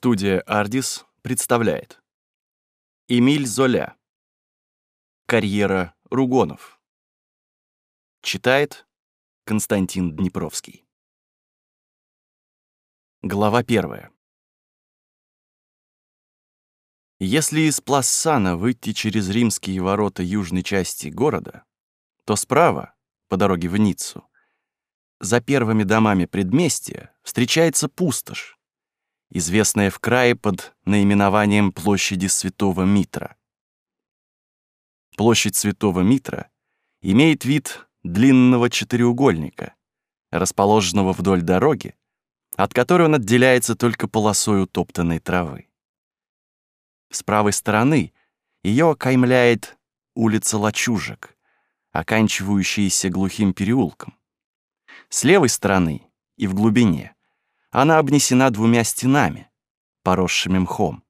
Студия «Ардис» представляет. Эмиль Золя. Карьера Ругонов. Читает Константин Днепровский. Глава первая. Если из Плассана выйти через римские ворота южной части города, то справа, по дороге в Ниццу, за первыми домами предместья встречается пустошь, известная в крае под наименованием площади Святого Митра. Площадь Святого Митра имеет вид длинного четыреугольника, расположенного вдоль дороги, от которой он отделяется только полосой утоптанной травы. С правой стороны ее окаймляет улица Лачужек, оканчивающаяся глухим переулком. С левой стороны и в глубине она обнесена двумя стенами, поросшими мхом.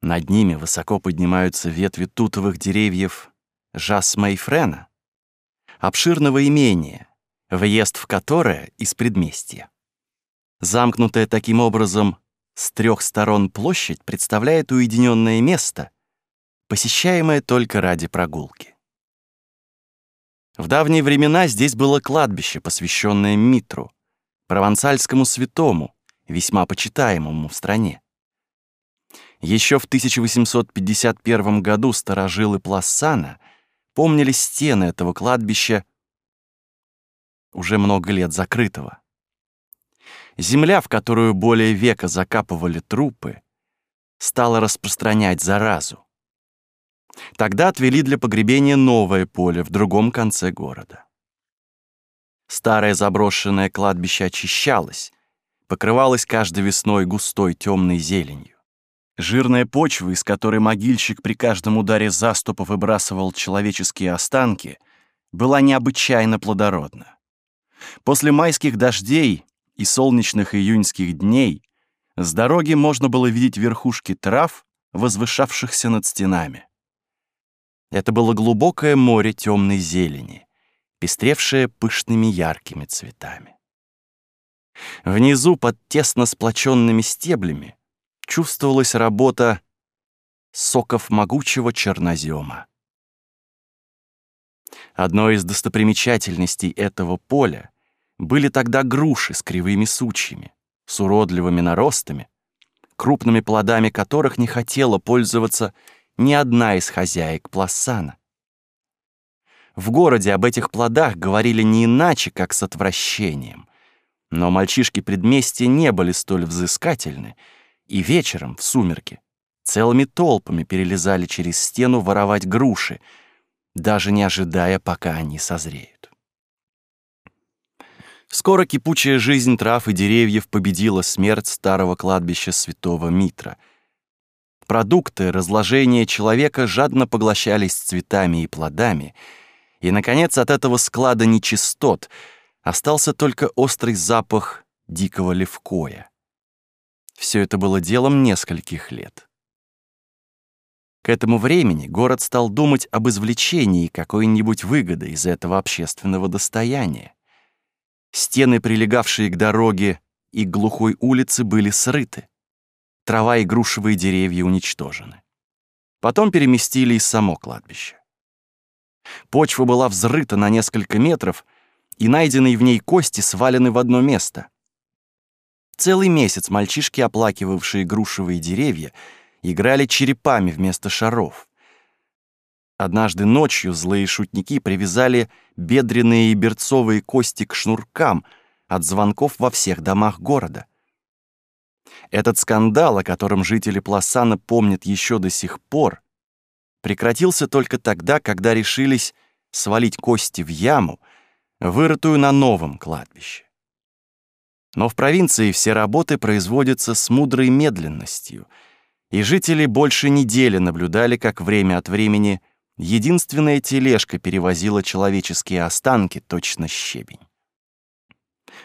Над ними высоко поднимаются ветви тутовых деревьев жасмейфрена, обширного имения, въезд в которое из предместья. Замкнутая таким образом с трех сторон площадь представляет уединенное место, посещаемое только ради прогулки. В давние времена здесь было кладбище, посвященное Митру, провансальскому святому, весьма почитаемому в стране. Еще в 1851 году старожилы Плассана помнили стены этого кладбища, уже много лет закрытого. Земля, в которую более века закапывали трупы, стала распространять заразу. Тогда отвели для погребения новое поле в другом конце города. Старое заброшенное кладбище очищалось, покрывалось каждой весной густой темной зеленью. Жирная почва, из которой могильщик при каждом ударе заступа выбрасывал человеческие останки, была необычайно плодородна. После майских дождей и солнечных июньских дней с дороги можно было видеть верхушки трав, возвышавшихся над стенами. Это было глубокое море темной зелени, пестревшая пышными яркими цветами. Внизу, под тесно сплоченными стеблями, чувствовалась работа соков могучего чернозема. Одной из достопримечательностей этого поля были тогда груши с кривыми сучьями, с уродливыми наростами, крупными плодами которых не хотела пользоваться ни одна из хозяек Плассана. В городе об этих плодах говорили не иначе, как с отвращением. Но мальчишки предместья не были столь взыскательны, и вечером, в сумерки, целыми толпами перелезали через стену воровать груши, даже не ожидая, пока они созреют. Скоро кипучая жизнь трав и деревьев победила смерть старого кладбища святого Митра. Продукты разложения человека жадно поглощались цветами и плодами — и, наконец, от этого склада нечистот остался только острый запах дикого левкоя. Все это было делом нескольких лет. К этому времени город стал думать об извлечении какой-нибудь выгоды из этого общественного достояния. Стены, прилегавшие к дороге и глухой улице, были срыты. Трава и грушевые деревья уничтожены. Потом переместили и само кладбище. Почва была взрыта на несколько метров, и найденные в ней кости свалены в одно место. Целый месяц мальчишки, оплакивавшие грушевые деревья, играли черепами вместо шаров. Однажды ночью злые шутники привязали бедренные и берцовые кости к шнуркам от звонков во всех домах города. Этот скандал, о котором жители Пласана помнят еще до сих пор, прекратился только тогда, когда решились свалить кости в яму, вырытую на новом кладбище. Но в провинции все работы производятся с мудрой медленностью, и жители больше недели наблюдали, как время от времени единственная тележка перевозила человеческие останки, точно щебень.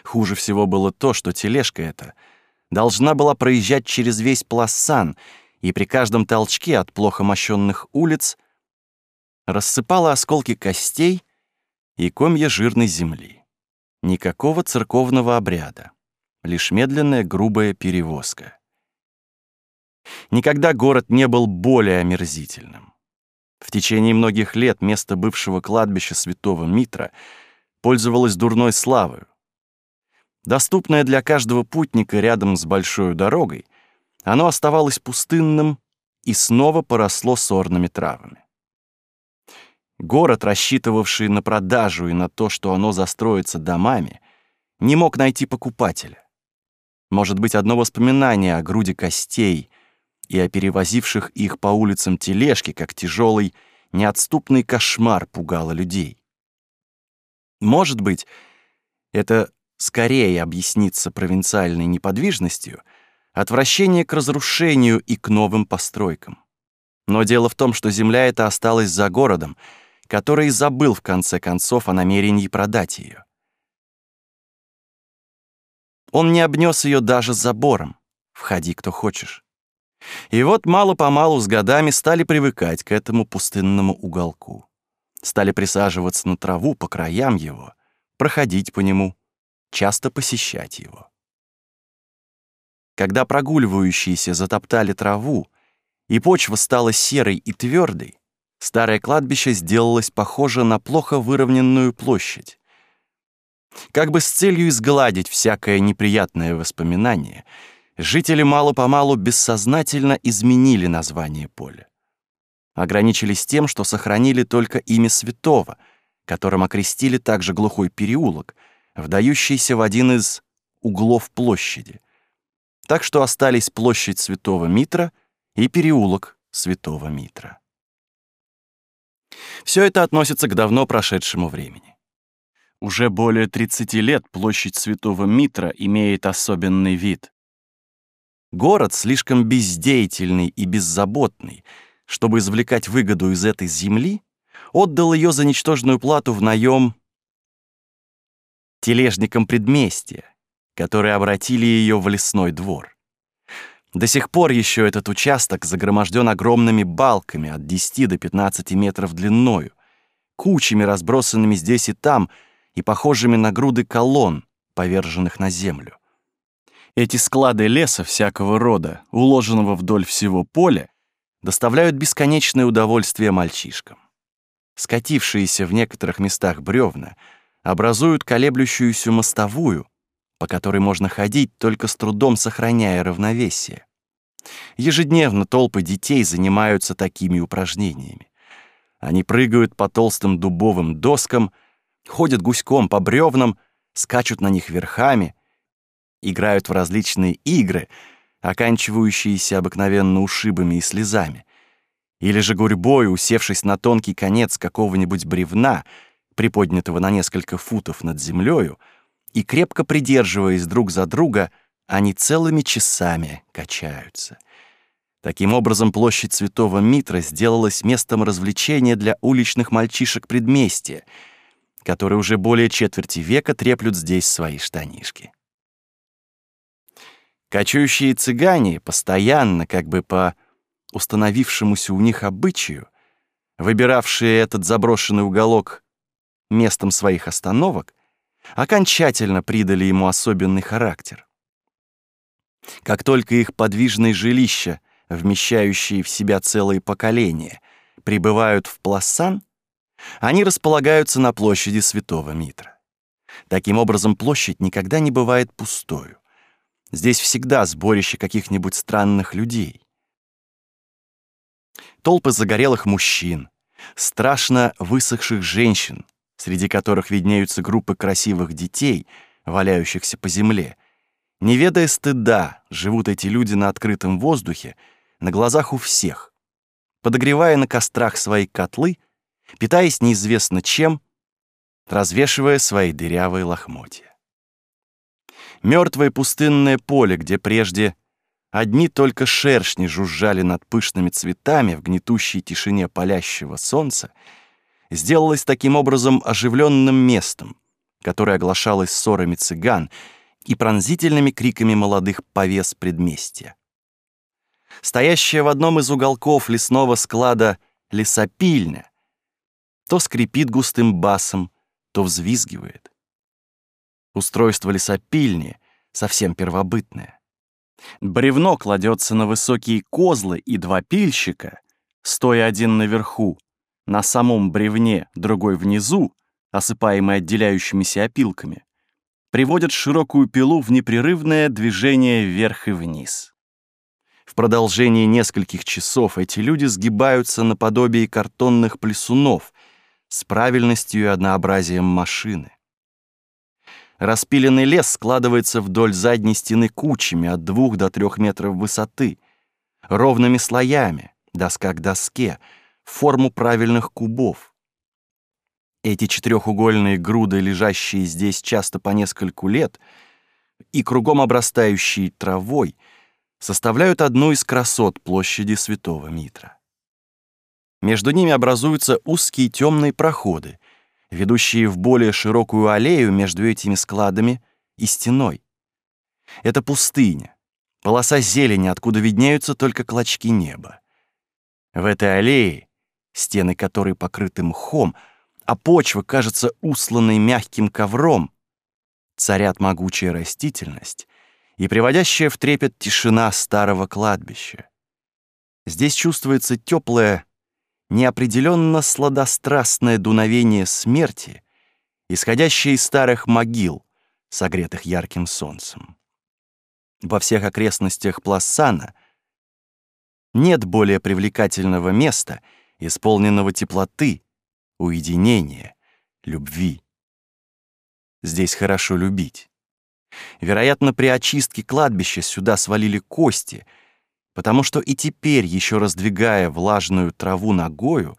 Хуже всего было то, что тележка эта должна была проезжать через весь Плассан — и при каждом толчке от плохо мощенных улиц рассыпала осколки костей и комья жирной земли. Никакого церковного обряда, лишь медленная грубая перевозка. Никогда город не был более омерзительным. В течение многих лет место бывшего кладбища святого Митра пользовалось дурной славой. Доступное для каждого путника рядом с большой дорогой, оно оставалось пустынным и снова поросло сорными травами. Город, рассчитывавший на продажу и на то, что оно застроится домами, не мог найти покупателя. Может быть, одно воспоминание о груди костей и о перевозивших их по улицам тележке, как тяжелый, неотступный кошмар пугало людей. Может быть, это скорее объяснится провинциальной неподвижностью, отвращение к разрушению и к новым постройкам. Но дело в том, что земля эта осталась за городом, который забыл в конце концов о намерении продать ее. Он не обнес ее даже забором. Входи, кто хочешь. И вот мало-помалу с годами стали привыкать к этому пустынному уголку. Стали присаживаться на траву по краям его, проходить по нему, часто посещать его. Когда прогуливающиеся затоптали траву, и почва стала серой и твердой, старое кладбище сделалось похоже на плохо выровненную площадь. Как бы с целью изгладить всякое неприятное воспоминание, жители мало-помалу бессознательно изменили название поля. Ограничились тем, что сохранили только имя святого, которым окрестили также глухой переулок, вдающийся в один из углов площади. Так что остались площадь Святого Митра и переулок Святого Митра. Все это относится к давно прошедшему времени. Уже более 30 лет площадь Святого Митра имеет особенный вид. Город слишком бездеятельный и беззаботный, чтобы извлекать выгоду из этой земли, отдал ее за ничтожную плату в наем тележникам предместья, которые обратили ее в лесной двор. До сих пор еще этот участок загроможден огромными балками от 10 до 15 метров длиною, кучами, разбросанными здесь и там — и похожими на груды колонн, поверженных на землю. Эти склады леса всякого рода, уложенного вдоль всего поля, доставляют бесконечное удовольствие мальчишкам. Скатившиеся в некоторых местах бревна образуют колеблющуюся мостовую, по которой можно ходить, только с трудом сохраняя равновесие. Ежедневно толпы детей занимаются такими упражнениями. Они прыгают по толстым дубовым доскам — ходят гуськом по бревнам, скачут на них верхами, играют в различные игры, оканчивающиеся обыкновенно ушибами и слезами, или же гурьбой, усевшись на тонкий конец какого-нибудь бревна, приподнятого на несколько футов над землею, и, крепко придерживаясь друг за друга, они целыми часами качаются. Таким образом, площадь Святого Митра сделалась местом развлечения для уличных мальчишек предместья — которые уже более четверти века треплют здесь свои штанишки. Кочующие цыгане постоянно, как бы по установившемуся у них обычаю, выбиравшие этот заброшенный уголок местом своих остановок, окончательно придали ему особенный характер. Как только их подвижные жилища, вмещающие в себя целые поколения, прибывают в Пласан, они располагаются на площади Святого Митра. Таким образом, площадь никогда не бывает пустою. Здесь всегда сборище каких-нибудь странных людей. Толпы загорелых мужчин, страшно высохших женщин, среди которых виднеются группы красивых детей, валяющихся по земле. Не ведая стыда, живут эти люди на открытом воздухе, на глазах у всех, подогревая на кострах свои котлы питаясь неизвестно чем, развешивая свои дырявые лохмотья. Мертвое пустынное поле, где прежде одни только шершни жужжали над пышными цветами в гнетущей тишине палящего солнца, сделалось таким образом оживленным местом, которое оглашалось ссорами цыган и пронзительными криками молодых повес предместья. Стоящая в одном из уголков лесного склада лесопильня то скрипит густым басом, то взвизгивает. Устройство лесопильни совсем первобытное. Бревно кладется на высокие козлы и два пильщика, стоя один наверху, на самом бревне, другой внизу, осыпаемый отделяющимися опилками, приводят широкую пилу в непрерывное движение вверх и вниз. В продолжении нескольких часов эти люди сгибаются наподобие картонных плесунов с правильностью и однообразием машины. Распиленный лес складывается вдоль задней стены кучами от двух до трех метров высоты, ровными слоями, доска к доске, форму правильных кубов. Эти четырехугольные груды, лежащие здесь часто по нескольку лет и кругом обрастающие травой — составляют одну из красот площади Святого Митра. Между ними образуются узкие темные проходы, ведущие в более широкую аллею между этими складами и стеной. Это пустыня, полоса зелени, откуда виднеются только клочки неба. В этой аллее, стены которой покрыты мхом, а почва кажется усланной мягким ковром, царят могучая растительность, и приводящая в трепет тишина старого кладбища. Здесь чувствуется теплое, неопределенно сладострастное дуновение смерти, исходящее из старых могил, согретых ярким солнцем. Во всех окрестностях Плассана нет более привлекательного места, исполненного теплоты, уединения, любви. Здесь хорошо любить. Вероятно, при очистке кладбища сюда свалили кости, потому что и теперь, еще раздвигая влажную траву ногою,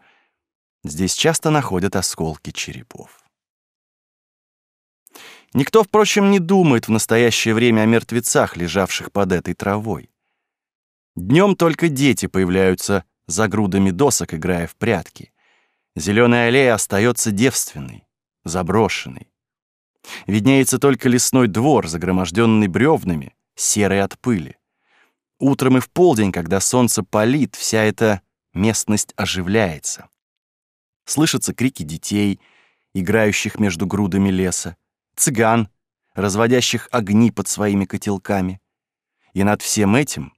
здесь часто находят осколки черепов. Никто, впрочем, не думает в настоящее время о мертвецах, лежавших под этой травой. Днем только дети появляются за грудами досок, играя в прятки. Зеленая аллея остается девственной, заброшенной. Виднеется только лесной двор, загроможденный бревнами, серый от пыли. Утром и в полдень, когда солнце палит, вся эта местность оживляется. Слышатся крики детей, играющих между грудами леса, цыган, разводящих огни под своими котелками. И над всем этим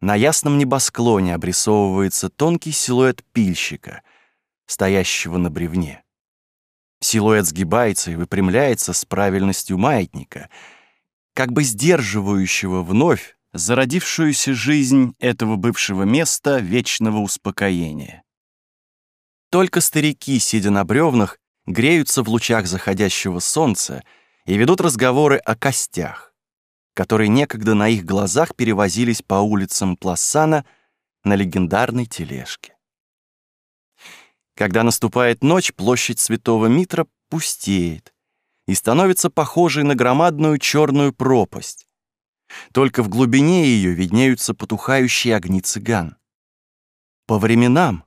на ясном небосклоне обрисовывается тонкий силуэт пильщика, стоящего на бревне. Силуэт сгибается и выпрямляется с правильностью маятника, как бы сдерживающего вновь зародившуюся жизнь этого бывшего места вечного успокоения. Только старики, сидя на бревнах, греются в лучах заходящего солнца и ведут разговоры о костях, которые некогда на их глазах перевозились по улицам Пласана на легендарной тележке. Когда наступает ночь, площадь Святого Митра пустеет и становится похожей на громадную черную пропасть. Только в глубине ее виднеются потухающие огни цыган. По временам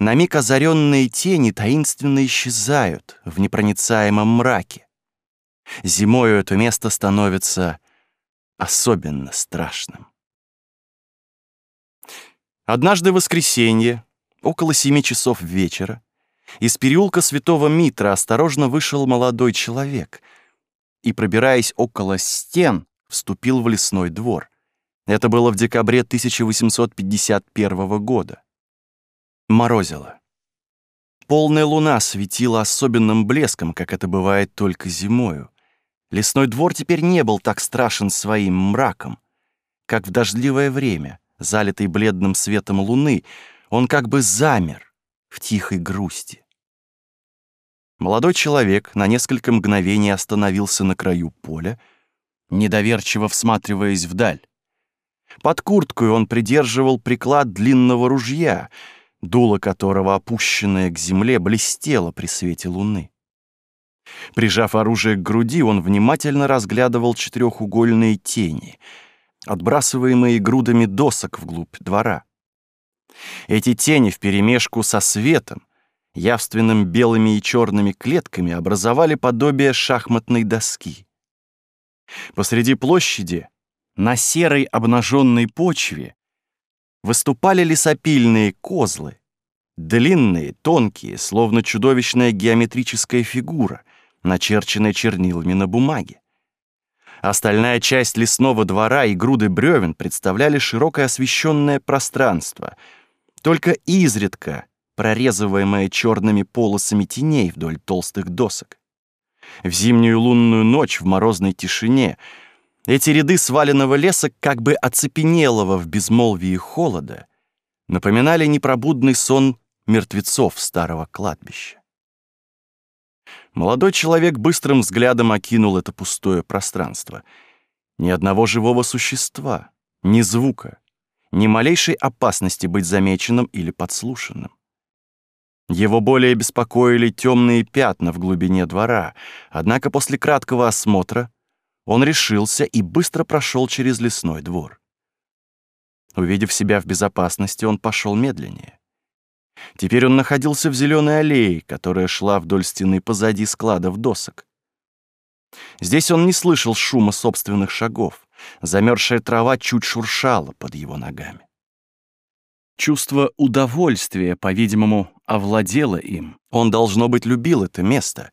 на миг озаренные тени таинственно исчезают в непроницаемом мраке. Зимою это место становится особенно страшным. Однажды в воскресенье, Около семи часов вечера из переулка Святого Митра осторожно вышел молодой человек и, пробираясь около стен, вступил в лесной двор. Это было в декабре 1851 года. Морозило. Полная луна светила особенным блеском, как это бывает только зимою. Лесной двор теперь не был так страшен своим мраком, как в дождливое время, залитый бледным светом луны, он как бы замер в тихой грусти. Молодой человек на несколько мгновений остановился на краю поля, недоверчиво всматриваясь вдаль. Под курткой он придерживал приклад длинного ружья, дуло которого, опущенное к земле, блестело при свете луны. Прижав оружие к груди, он внимательно разглядывал четырехугольные тени, отбрасываемые грудами досок вглубь двора. Эти тени вперемешку со светом, явственным белыми и черными клетками образовали подобие шахматной доски. Посреди площади, на серой обнаженной почве, выступали лесопильные козлы, длинные, тонкие, словно чудовищная геометрическая фигура, начерченная чернилами на бумаге. Остальная часть лесного двора и груды бревен представляли широкое освещенное пространство, только изредка прорезываемое черными полосами теней вдоль толстых досок. В зимнюю лунную ночь в морозной тишине эти ряды сваленного леса, как бы оцепенелого в безмолвии холода, напоминали непробудный сон мертвецов старого кладбища. Молодой человек быстрым взглядом окинул это пустое пространство. Ни одного живого существа, ни звука, ни малейшей опасности быть замеченным или подслушанным. Его более беспокоили темные пятна в глубине двора, однако после краткого осмотра он решился и быстро прошел через лесной двор. Увидев себя в безопасности, он пошел медленнее. Теперь он находился в зеленой аллее, которая шла вдоль стены позади складов досок. Здесь он не слышал шума собственных шагов. Замерзшая трава чуть шуршала под его ногами. Чувство удовольствия, по-видимому, овладело им. Он, должно быть, любил это место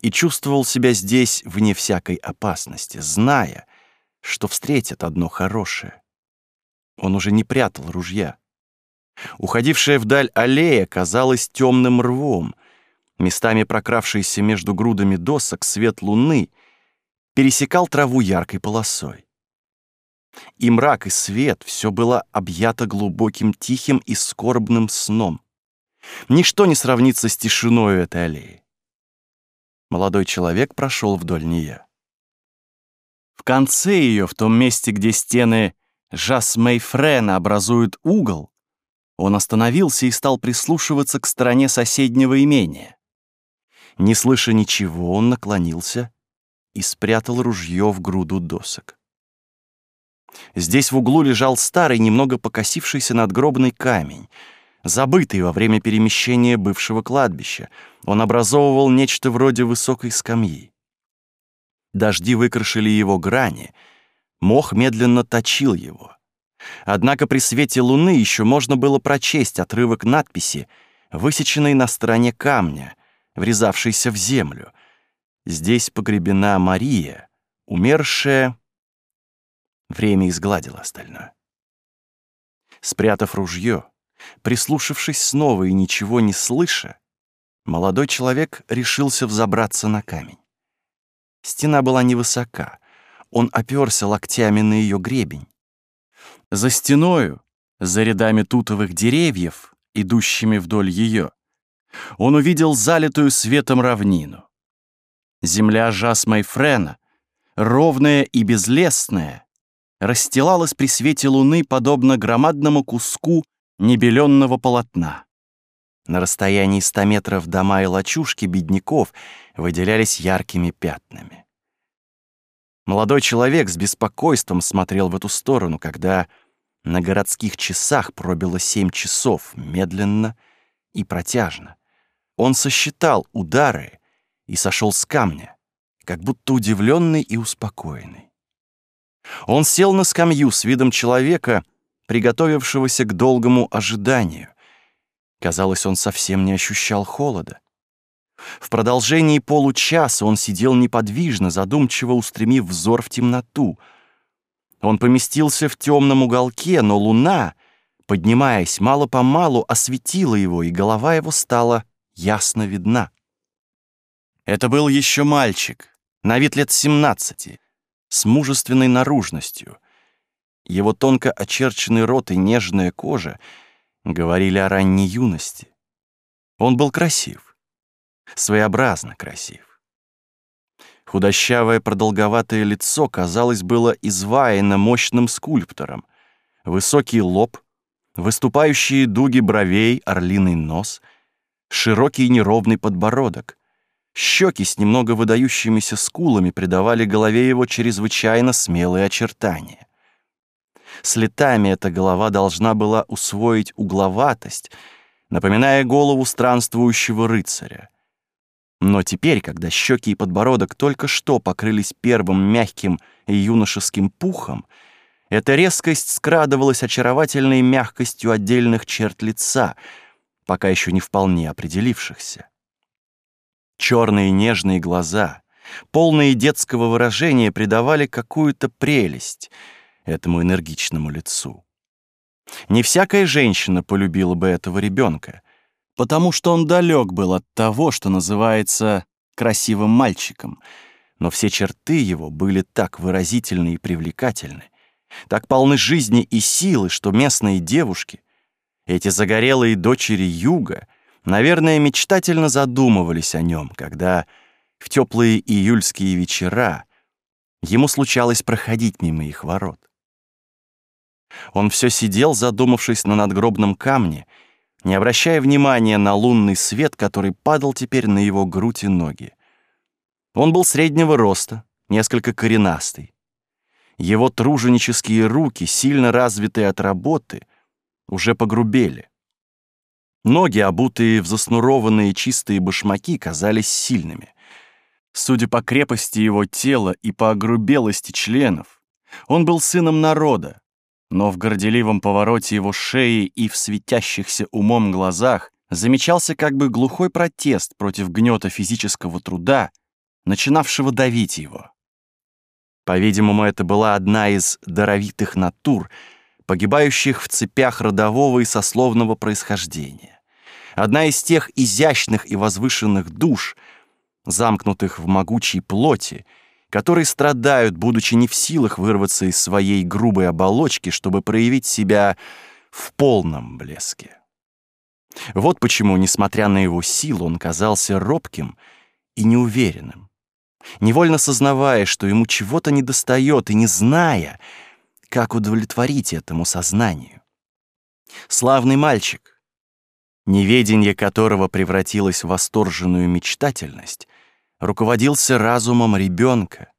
и чувствовал себя здесь вне всякой опасности, зная, что встретит одно хорошее. Он уже не прятал ружья. Уходившая вдаль аллея казалась темным рвом. Местами прокравшийся между грудами досок свет луны пересекал траву яркой полосой. И мрак, и свет — все было объято глубоким, тихим и скорбным сном. Ничто не сравнится с тишиной этой аллеи. Молодой человек прошел вдоль нее. В конце ее, в том месте, где стены Жасмейфрена образуют угол, он остановился и стал прислушиваться к стороне соседнего имения. Не слыша ничего, он наклонился и спрятал ружье в груду досок. Здесь в углу лежал старый, немного покосившийся надгробный камень, забытый во время перемещения бывшего кладбища. Он образовывал нечто вроде высокой скамьи. Дожди выкрашили его грани, мох медленно точил его. Однако при свете луны еще можно было прочесть отрывок надписи, высеченной на стороне камня, врезавшейся в землю. Здесь погребена Мария, умершая Время изгладило остальное. Спрятав ружье, прислушавшись снова и ничего не слыша, молодой человек решился взобраться на камень. Стена была невысока, он оперся локтями на ее гребень. За стеною, за рядами тутовых деревьев, идущими вдоль ее, он увидел залитую светом равнину. Земля Жасмайфрена, ровная и безлесная, расстилалась при свете луны подобно громадному куску небеленного полотна. На расстоянии ста метров дома и лачушки бедняков выделялись яркими пятнами. Молодой человек с беспокойством смотрел в эту сторону, когда на городских часах пробило семь часов, медленно и протяжно. Он сосчитал удары и сошел с камня, как будто удивленный и успокоенный. Он сел на скамью с видом человека, приготовившегося к долгому ожиданию. Казалось, он совсем не ощущал холода. В продолжении получаса он сидел неподвижно, задумчиво устремив взор в темноту. Он поместился в темном уголке, но луна, поднимаясь мало-помалу, осветила его, и голова его стала ясно видна. Это был еще мальчик, на вид лет семнадцати, с мужественной наружностью. Его тонко очерченный рот и нежная кожа говорили о ранней юности. Он был красив, своеобразно красив. Худощавое продолговатое лицо, казалось, было изваяно мощным скульптором. Высокий лоб, выступающие дуги бровей, орлиный нос, широкий неровный подбородок — Щеки с немного выдающимися скулами придавали голове его чрезвычайно смелые очертания. С летами эта голова должна была усвоить угловатость, напоминая голову странствующего рыцаря. Но теперь, когда щеки и подбородок только что покрылись первым мягким и юношеским пухом, эта резкость скрадывалась очаровательной мягкостью отдельных черт лица, пока еще не вполне определившихся. Черные нежные глаза, полные детского выражения, придавали какую-то прелесть этому энергичному лицу. Не всякая женщина полюбила бы этого ребенка, потому что он далек был от того, что называется красивым мальчиком, но все черты его были так выразительны и привлекательны, так полны жизни и силы, что местные девушки, эти загорелые дочери юга, наверное, мечтательно задумывались о нем, когда в теплые июльские вечера ему случалось проходить мимо их ворот. Он все сидел, задумавшись на надгробном камне, не обращая внимания на лунный свет, который падал теперь на его грудь и ноги. Он был среднего роста, несколько коренастый. Его труженические руки, сильно развитые от работы, уже погрубели. Ноги, обутые в заснурованные чистые башмаки, казались сильными. Судя по крепости его тела и по огрубелости членов, он был сыном народа, но в горделивом повороте его шеи и в светящихся умом глазах замечался как бы глухой протест против гнета физического труда, начинавшего давить его. По-видимому, это была одна из даровитых натур, погибающих в цепях родового и сословного происхождения. Одна из тех изящных и возвышенных душ, замкнутых в могучей плоти, которые страдают, будучи не в силах вырваться из своей грубой оболочки, чтобы проявить себя в полном блеске. Вот почему, несмотря на его силу, он казался робким и неуверенным, невольно сознавая, что ему чего-то недостает, и не зная, как удовлетворить этому сознанию. Славный мальчик, неведение которого превратилось в восторженную мечтательность, руководился разумом ребенка.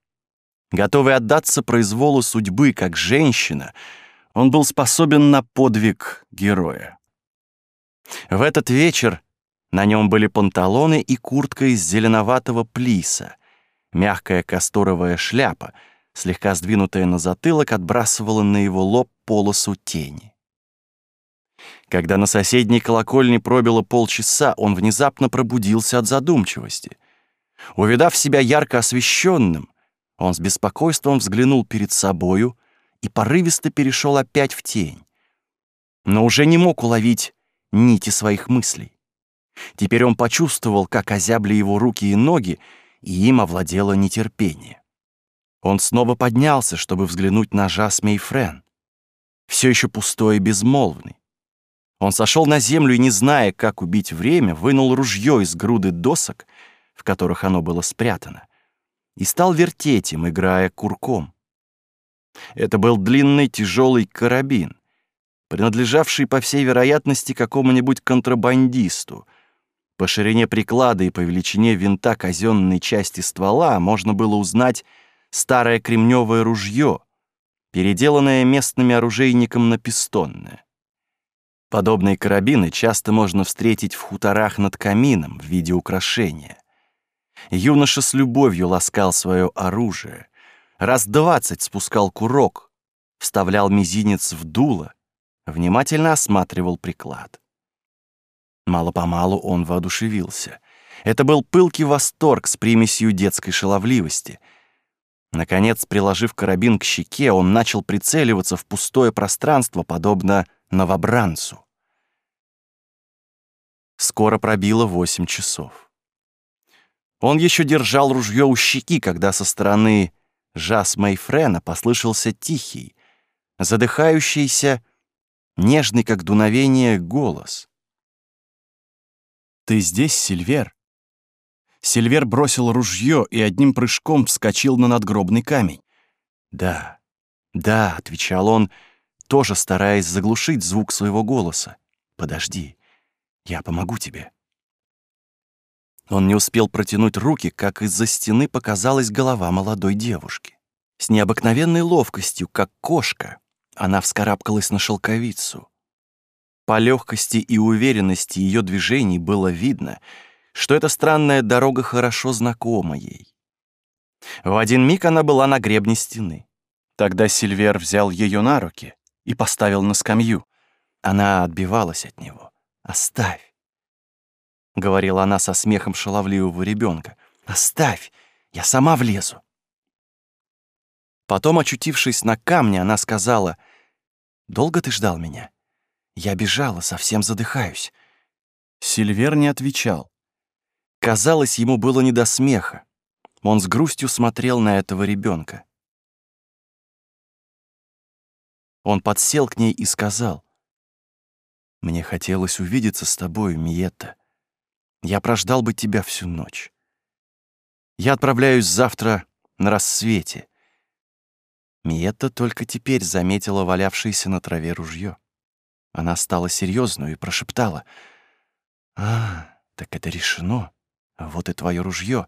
Готовый отдаться произволу судьбы как женщина, он был способен на подвиг героя. В этот вечер на нем были панталоны и куртка из зеленоватого плиса. Мягкая касторовая шляпа, слегка сдвинутая на затылок, отбрасывала на его лоб полосу тени. Когда на соседней колокольне пробило полчаса, он внезапно пробудился от задумчивости — Увидав себя ярко освещенным, он с беспокойством взглянул перед собою и порывисто перешел опять в тень. Но уже не мог уловить нити своих мыслей. Теперь он почувствовал, как озябли его руки и ноги, и им овладело нетерпение. Он снова поднялся, чтобы взглянуть на Жас Мейфрен, все еще пустой и безмолвный. Он сошел на землю и, не зная, как убить время, вынул ружье из груды досок в которых оно было спрятано, и стал вертеть им, играя курком. Это был длинный тяжелый карабин, принадлежавший, по всей вероятности, какому-нибудь контрабандисту. По ширине приклада и по величине винта казенной части ствола можно было узнать старое кремневое ружье, переделанное местными оружейником на пистонное. Подобные карабины часто можно встретить в хуторах над камином в виде украшения. Юноша с любовью ласкал свое оружие, раз двадцать спускал курок, вставлял мизинец в дуло, внимательно осматривал приклад. Мало-помалу он воодушевился. Это был пылкий восторг с примесью детской шаловливости. Наконец, приложив карабин к щеке, он начал прицеливаться в пустое пространство, подобно новобранцу. Скоро пробило восемь часов. Он еще держал ружье у щеки, когда со стороны Жас Мейфрена послышался тихий, задыхающийся, нежный, как дуновение, голос. «Ты здесь, Сильвер?» Сильвер бросил ружье и одним прыжком вскочил на надгробный камень. «Да, да», — отвечал он, тоже стараясь заглушить звук своего голоса. «Подожди, я помогу тебе». Он не успел протянуть руки, как из-за стены показалась голова молодой девушки. С необыкновенной ловкостью, как кошка, она вскарабкалась на шелковицу. По легкости и уверенности ее движений было видно, что эта странная дорога хорошо знакома ей. В один миг она была на гребне стены. Тогда Сильвер взял ее на руки и поставил на скамью. Она отбивалась от него. «Оставь! — говорила она со смехом шаловливого ребенка. «Оставь! Я сама влезу. Потом, очутившись на камне, она сказала, «Долго ты ждал меня? Я бежала, совсем задыхаюсь». Сильвер не отвечал. Казалось, ему было не до смеха. Он с грустью смотрел на этого ребенка. Он подсел к ней и сказал, «Мне хотелось увидеться с тобой, Миетта. Я прождал бы тебя всю ночь. Я отправляюсь завтра на рассвете». Миетта только теперь заметила валявшееся на траве ружье. Она стала серьезную и прошептала, «А, так это решено. Вот и твое ружье.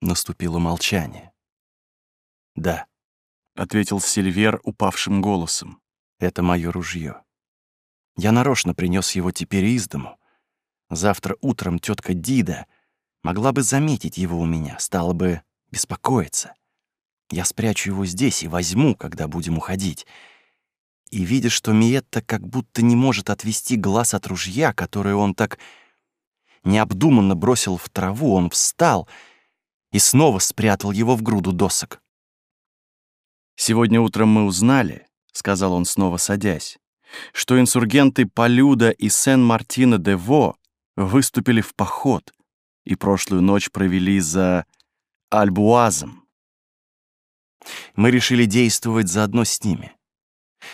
Наступило молчание. «Да», — ответил Сильвер упавшим голосом, — «это мое ружье. Я нарочно принес его теперь из дому. Завтра утром тетка Дида могла бы заметить его у меня, стала бы беспокоиться. Я спрячу его здесь и возьму, когда будем уходить. И, видя, что Миетта как будто не может отвести глаз от ружья, которое он так необдуманно бросил в траву, он встал — и снова спрятал его в груду досок. «Сегодня утром мы узнали», — сказал он снова садясь, что инсургенты Полюда и Сен-Мартино-де-Во выступили в поход и прошлую ночь провели за Альбуазом. Мы решили действовать заодно с ними.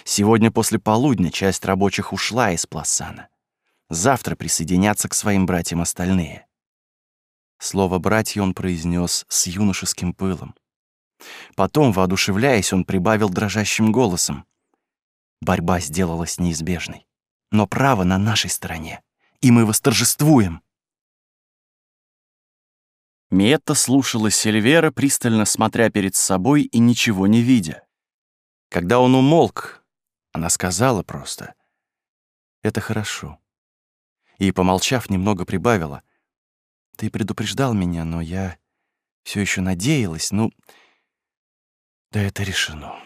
Сегодня после полудня часть рабочих ушла из Пласана. Завтра присоединятся к своим братьям остальные. Слово «братья» он произнес с юношеским пылом. Потом, воодушевляясь, он прибавил дрожащим голосом. Борьба сделалась неизбежной. Но право на нашей стороне, и мы восторжествуем. Метта слушала Сильвера, пристально смотря перед собой и ничего не видя. Когда он умолк, она сказала просто «Это хорошо». И, помолчав, немного прибавила — ты предупреждал меня, но я все еще надеялась. Ну, да это решено.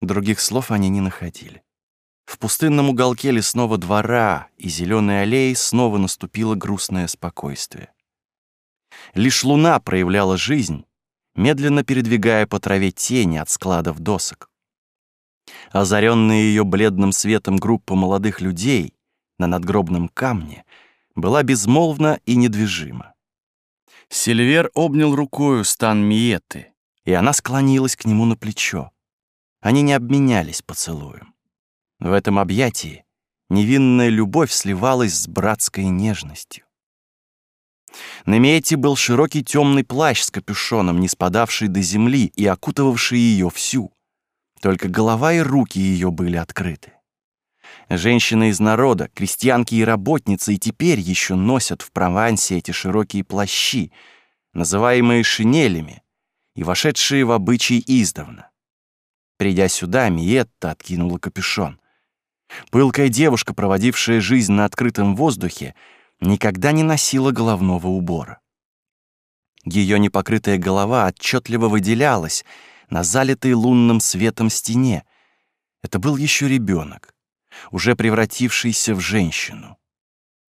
Других слов они не находили. В пустынном уголке лесного двора и зеленой аллеи снова наступило грустное спокойствие. Лишь луна проявляла жизнь, медленно передвигая по траве тени от складов досок. Озаренная ее бледным светом группа молодых людей на надгробном камне — была безмолвна и недвижима. Сильвер обнял рукою стан Миеты, и она склонилась к нему на плечо. Они не обменялись поцелуем. В этом объятии невинная любовь сливалась с братской нежностью. На Миете был широкий темный плащ с капюшоном, не спадавший до земли и окутывавший ее всю. Только голова и руки ее были открыты. Женщины из народа, крестьянки и работницы и теперь еще носят в Провансе эти широкие плащи, называемые шинелями, и вошедшие в обычай издавна. Придя сюда, Миетта откинула капюшон. Пылкая девушка, проводившая жизнь на открытом воздухе, никогда не носила головного убора. Ее непокрытая голова отчетливо выделялась на залитой лунным светом стене. Это был еще ребенок уже превратившейся в женщину.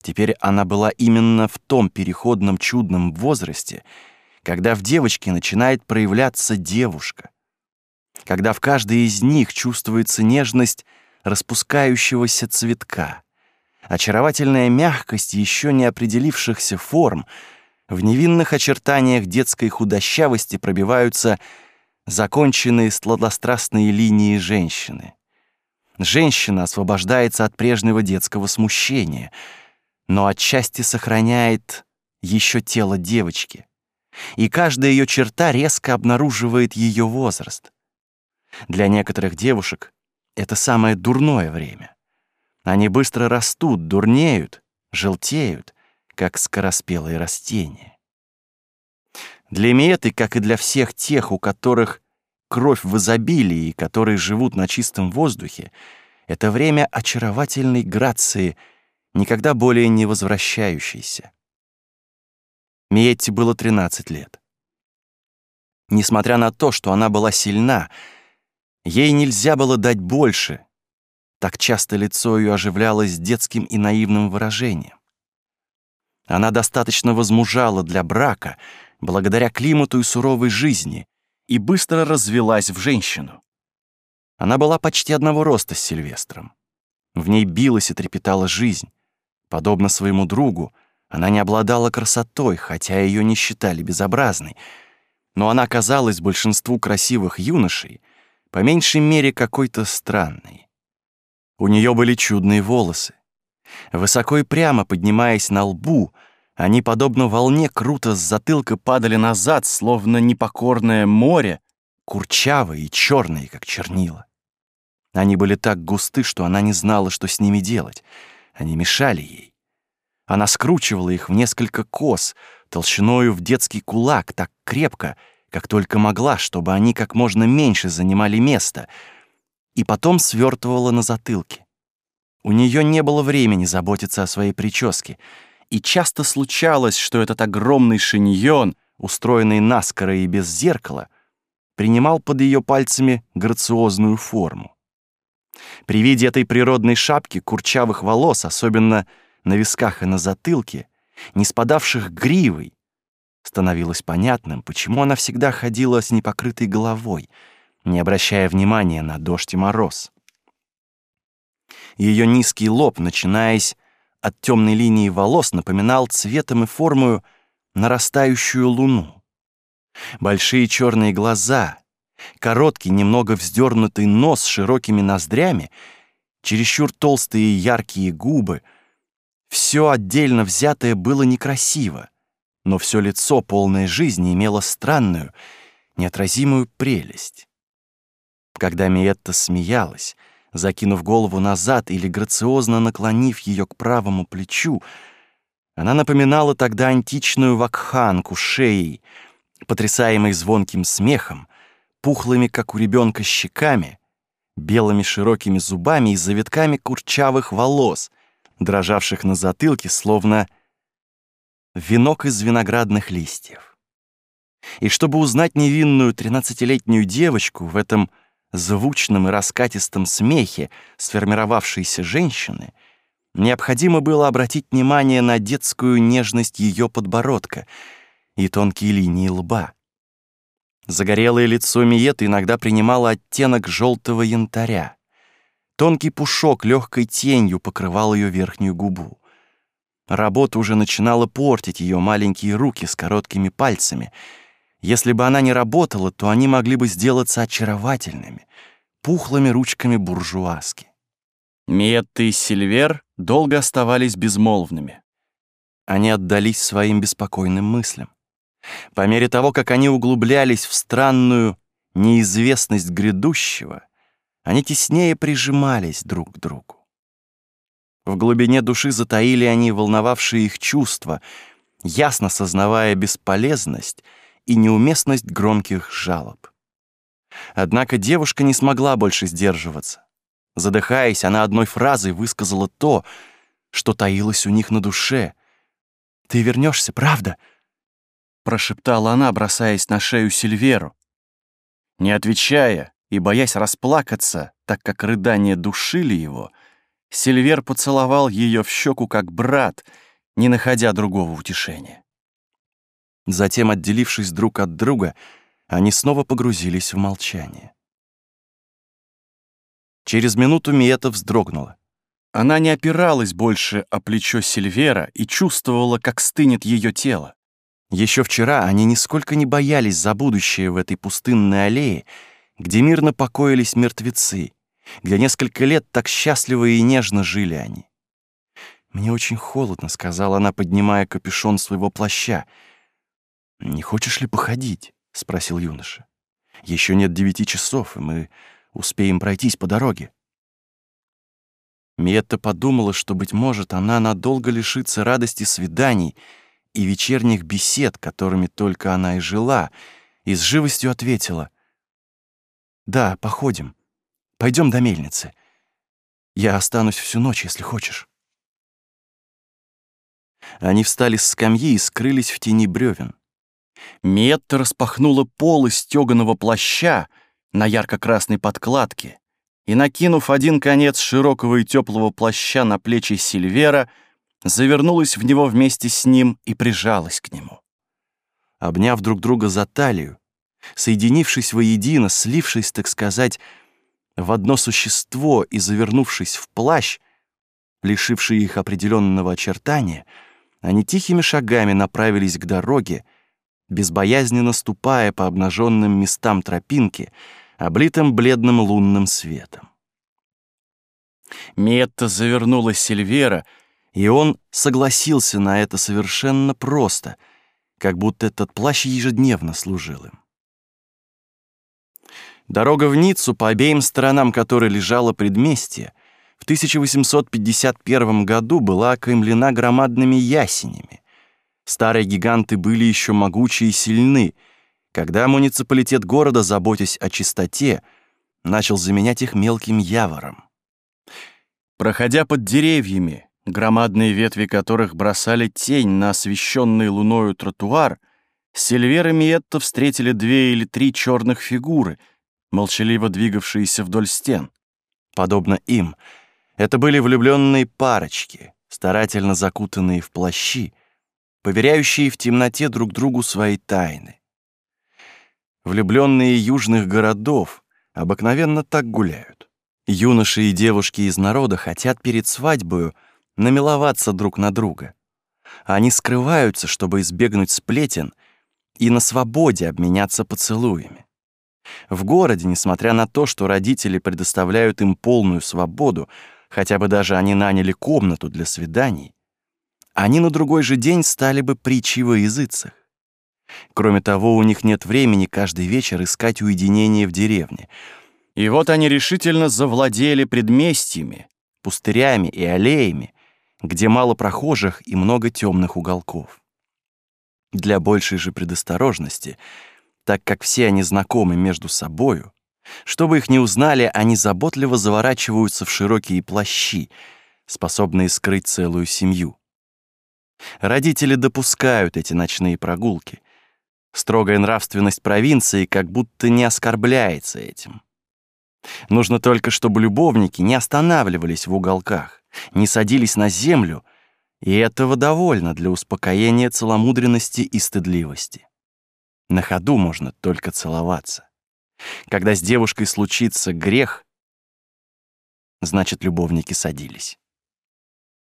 Теперь она была именно в том переходном чудном возрасте, когда в девочке начинает проявляться девушка, когда в каждой из них чувствуется нежность распускающегося цветка, очаровательная мягкость еще не определившихся форм, в невинных очертаниях детской худощавости пробиваются законченные сладострастные линии женщины. Женщина освобождается от прежнего детского смущения, но отчасти сохраняет еще тело девочки. И каждая ее черта резко обнаруживает ее возраст. Для некоторых девушек это самое дурное время. Они быстро растут, дурнеют, желтеют, как скороспелые растения. Для Меты, как и для всех тех, у которых кровь в изобилии, которые живут на чистом воздухе, это время очаровательной грации, никогда более не возвращающейся. Миетти было 13 лет. Несмотря на то, что она была сильна, ей нельзя было дать больше. Так часто лицо ее оживлялось детским и наивным выражением. Она достаточно возмужала для брака, благодаря климату и суровой жизни, и быстро развелась в женщину. Она была почти одного роста с Сильвестром. В ней билась и трепетала жизнь. Подобно своему другу, она не обладала красотой, хотя ее не считали безобразной, но она казалась большинству красивых юношей по меньшей мере какой-то странной. У нее были чудные волосы. Высоко и прямо поднимаясь на лбу, они, подобно волне, круто с затылка падали назад, словно непокорное море, курчавые и черные, как чернила. Они были так густы, что она не знала, что с ними делать. Они мешали ей. Она скручивала их в несколько кос, толщиною в детский кулак, так крепко, как только могла, чтобы они как можно меньше занимали место, и потом свертывала на затылке. У нее не было времени заботиться о своей прическе — и часто случалось, что этот огромный шиньон, устроенный наскоро и без зеркала, принимал под ее пальцами грациозную форму. При виде этой природной шапки курчавых волос, особенно на висках и на затылке, не спадавших гривой, становилось понятным, почему она всегда ходила с непокрытой головой, не обращая внимания на дождь и мороз. Ее низкий лоб, начинаясь от темной линии волос напоминал цветом и формою нарастающую луну. Большие черные глаза, короткий, немного вздернутый нос с широкими ноздрями, чересчур толстые яркие губы — все отдельно взятое было некрасиво, но все лицо, полное жизни, имело странную, неотразимую прелесть. Когда Миетта смеялась — закинув голову назад или грациозно наклонив ее к правому плечу, она напоминала тогда античную вакханку шеей, потрясаемой звонким смехом, пухлыми, как у ребенка, щеками, белыми широкими зубами и завитками курчавых волос, дрожавших на затылке, словно венок из виноградных листьев. И чтобы узнать невинную тринадцатилетнюю девочку в этом звучном и раскатистом смехе сформировавшейся женщины, необходимо было обратить внимание на детскую нежность ее подбородка и тонкие линии лба. Загорелое лицо Миеты иногда принимало оттенок желтого янтаря. Тонкий пушок легкой тенью покрывал ее верхнюю губу. Работа уже начинала портить ее маленькие руки с короткими пальцами — если бы она не работала, то они могли бы сделаться очаровательными, пухлыми ручками буржуазки. Миетта и Сильвер долго оставались безмолвными. Они отдались своим беспокойным мыслям. По мере того, как они углублялись в странную неизвестность грядущего, они теснее прижимались друг к другу. В глубине души затаили они волновавшие их чувства, ясно сознавая бесполезность — и неуместность громких жалоб. Однако девушка не смогла больше сдерживаться. Задыхаясь, она одной фразой высказала то, что таилось у них на душе. «Ты вернешься, правда?» прошептала она, бросаясь на шею Сильверу. Не отвечая и боясь расплакаться, так как рыдания душили его, Сильвер поцеловал ее в щеку как брат, не находя другого утешения. Затем, отделившись друг от друга, они снова погрузились в молчание. Через минуту Миета вздрогнула. Она не опиралась больше о плечо Сильвера и чувствовала, как стынет ее тело. Еще вчера они нисколько не боялись за будущее в этой пустынной аллее, где мирно покоились мертвецы, где несколько лет так счастливо и нежно жили они. «Мне очень холодно», — сказала она, поднимая капюшон своего плаща. «Не хочешь ли походить?» — спросил юноша. «Еще нет девяти часов, и мы успеем пройтись по дороге». Метта подумала, что, быть может, она надолго лишится радости свиданий и вечерних бесед, которыми только она и жила, и с живостью ответила. «Да, походим. Пойдем до мельницы. Я останусь всю ночь, если хочешь». Они встали с скамьи и скрылись в тени бревен. Метта распахнула полы стёганого плаща на ярко-красной подкладке и, накинув один конец широкого и теплого плаща на плечи Сильвера, завернулась в него вместе с ним и прижалась к нему. Обняв друг друга за талию, соединившись воедино, слившись, так сказать, в одно существо и завернувшись в плащ, лишивший их определенного очертания, они тихими шагами направились к дороге, безбоязненно ступая по обнаженным местам тропинки, облитым бледным лунным светом. Метта завернула Сильвера, и он согласился на это совершенно просто, как будто этот плащ ежедневно служил им. Дорога в Ниццу, по обеим сторонам которой лежало предместье, в 1851 году была окаймлена громадными ясенями. Старые гиганты были еще могучие и сильны, когда муниципалитет города, заботясь о чистоте, начал заменять их мелким явором. Проходя под деревьями, громадные ветви которых бросали тень на освещенный луною тротуар, Сильвер и Миетто встретили две или три черных фигуры, молчаливо двигавшиеся вдоль стен. Подобно им, это были влюбленные парочки, старательно закутанные в плащи, поверяющие в темноте друг другу свои тайны. Влюбленные южных городов обыкновенно так гуляют. Юноши и девушки из народа хотят перед свадьбой намиловаться друг на друга. Они скрываются, чтобы избегнуть сплетен и на свободе обменяться поцелуями. В городе, несмотря на то, что родители предоставляют им полную свободу, хотя бы даже они наняли комнату для свиданий, они на другой же день стали бы притчей во языцах. Кроме того, у них нет времени каждый вечер искать уединение в деревне. И вот они решительно завладели предместьями, пустырями и аллеями, где мало прохожих и много темных уголков. Для большей же предосторожности, так как все они знакомы между собою, чтобы их не узнали, они заботливо заворачиваются в широкие плащи, способные скрыть целую семью. Родители допускают эти ночные прогулки. Строгая нравственность провинции как будто не оскорбляется этим. Нужно только, чтобы любовники не останавливались в уголках, не садились на землю, и этого довольно для успокоения целомудренности и стыдливости. На ходу можно только целоваться. Когда с девушкой случится грех, значит, любовники садились.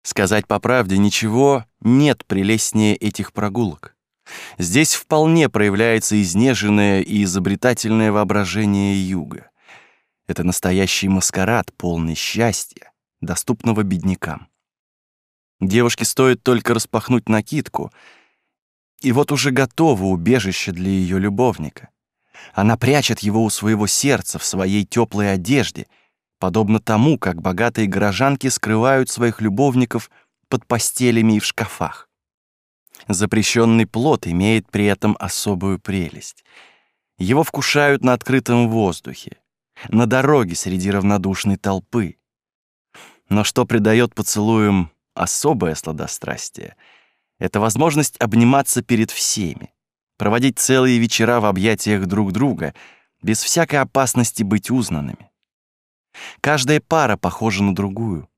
Сказать по правде, ничего нет прелестнее этих прогулок. Здесь вполне проявляется изнеженное и изобретательное воображение юга. Это настоящий маскарад, полный счастья, доступного беднякам. Девушке стоит только распахнуть накидку, и вот уже готово убежище для ее любовника. Она прячет его у своего сердца в своей теплой одежде, подобно тому, как богатые горожанки скрывают своих любовников под постелями и в шкафах. Запрещенный плод имеет при этом особую прелесть. Его вкушают на открытом воздухе, на дороге среди равнодушной толпы. Но что придает поцелуям особое сладострастие — это возможность обниматься перед всеми, проводить целые вечера в объятиях друг друга, без всякой опасности быть узнанными. Каждая пара похожа на другую.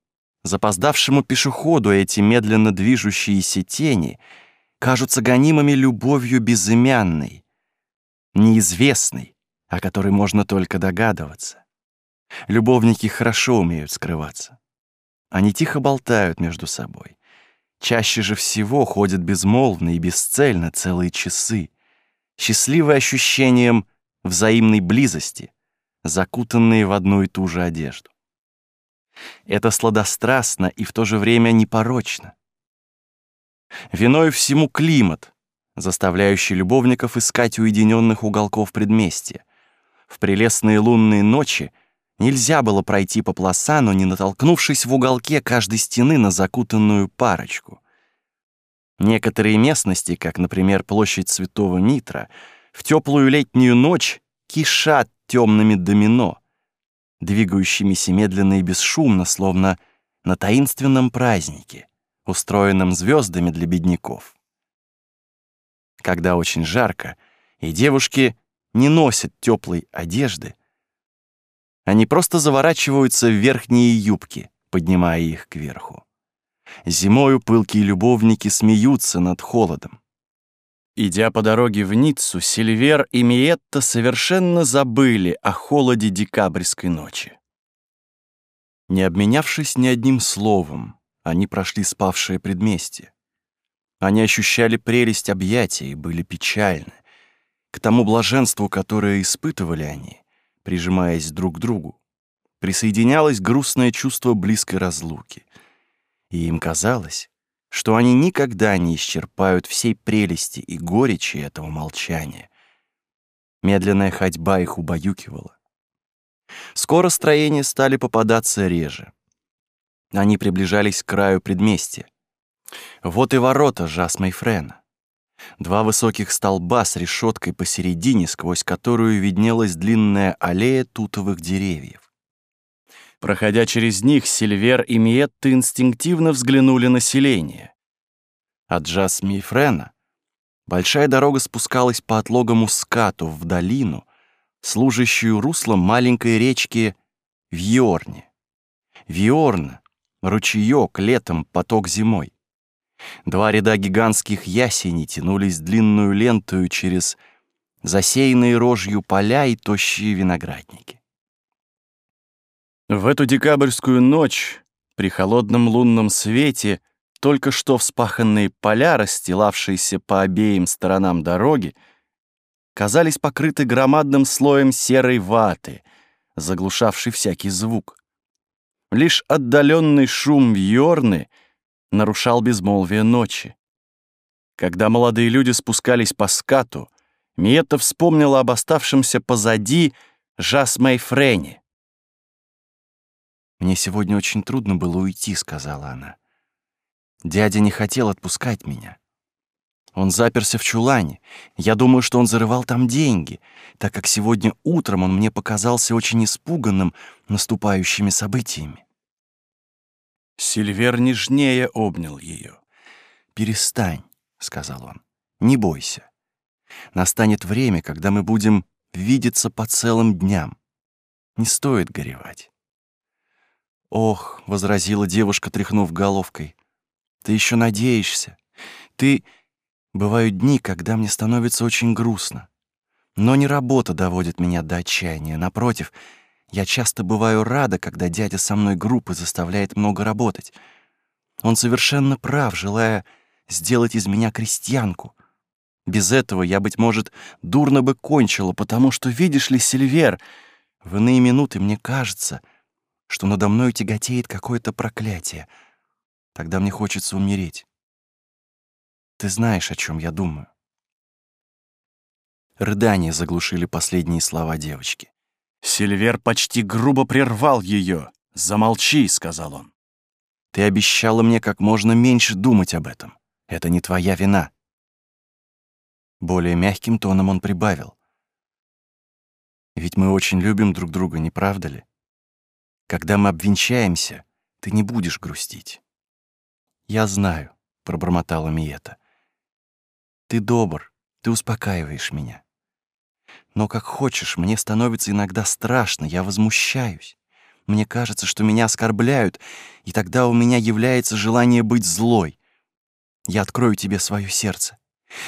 Запоздавшему пешеходу эти медленно движущиеся тени кажутся гонимыми любовью безымянной, неизвестной, о которой можно только догадываться. Любовники хорошо умеют скрываться. Они тихо болтают между собой. Чаще же всего ходят безмолвно и бесцельно целые часы, счастливые ощущением взаимной близости, закутанные в одну и ту же одежду. Это сладострастно и в то же время непорочно. Виной всему климат, заставляющий любовников искать уединенных уголков предместья. В прелестные лунные ночи Нельзя было пройти по пласану, не натолкнувшись в уголке каждой стены на закутанную парочку. Некоторые местности, как, например, площадь Святого Митра, в теплую летнюю ночь кишат темными домино, двигающимися медленно и бесшумно, словно на таинственном празднике, устроенном звездами для бедняков. Когда очень жарко, и девушки не носят теплой одежды, они просто заворачиваются в верхние юбки, поднимая их кверху. Зимою пылкие любовники смеются над холодом. Идя по дороге в Ниццу, Сильвер и Миетта совершенно забыли о холоде декабрьской ночи. Не обменявшись ни одним словом, они прошли спавшее предместье. Они ощущали прелесть объятия и были печальны. К тому блаженству, которое испытывали они, прижимаясь друг к другу, присоединялось грустное чувство близкой разлуки. И им казалось, что они никогда не исчерпают всей прелести и горечи этого молчания. Медленная ходьба их убаюкивала. Скоро строения стали попадаться реже. Они приближались к краю предместья. Вот и ворота Жасмейфрена. Два высоких столба с решеткой посередине, сквозь которую виднелась длинная аллея тутовых деревьев. Проходя через них, Сильвер и Миетта инстинктивно взглянули на селение. От Джасми и Френа большая дорога спускалась по отлогому скату в долину, служащую руслом маленькой речки Вьорне. Вьорна — ручеёк летом, поток зимой. Два ряда гигантских ясеней тянулись длинную лентою через засеянные рожью поля и тощие виноградники. В эту декабрьскую ночь, при холодном лунном свете, только что вспаханные поля, расстилавшиеся по обеим сторонам дороги, казались покрыты громадным слоем серой ваты, заглушавшей всякий звук. Лишь отдаленный шум вьорны нарушал безмолвие ночи. Когда молодые люди спускались по скату, Миетта вспомнила об оставшемся позади Жасмей Френе. «Мне сегодня очень трудно было уйти», — сказала она. «Дядя не хотел отпускать меня. Он заперся в чулане. Я думаю, что он зарывал там деньги, так как сегодня утром он мне показался очень испуганным наступающими событиями». Сильвер нежнее обнял ее. «Перестань», — сказал он, — «не бойся. Настанет время, когда мы будем видеться по целым дням. Не стоит горевать». «Ох», — возразила девушка, тряхнув головкой, — «ты еще надеешься. Ты... Бывают дни, когда мне становится очень грустно. Но не работа доводит меня до отчаяния. Напротив, я часто бываю рада, когда дядя со мной группы заставляет много работать. Он совершенно прав, желая сделать из меня крестьянку. Без этого я, быть может, дурно бы кончила, потому что, видишь ли, Сильвер, в иные минуты мне кажется — что надо мной тяготеет какое-то проклятие. Тогда мне хочется умереть. Ты знаешь, о чем я думаю. Рыдания заглушили последние слова девочки. Сильвер почти грубо прервал ее. «Замолчи», — сказал он. «Ты обещала мне как можно меньше думать об этом. Это не твоя вина». Более мягким тоном он прибавил. «Ведь мы очень любим друг друга, не правда ли? Когда мы обвенчаемся, ты не будешь грустить. Я знаю, пробормотала Миета. Ты добр, ты успокаиваешь меня. Но как хочешь, мне становится иногда страшно, я возмущаюсь. Мне кажется, что меня оскорбляют, и тогда у меня является желание быть злой. Я открою тебе свое сердце.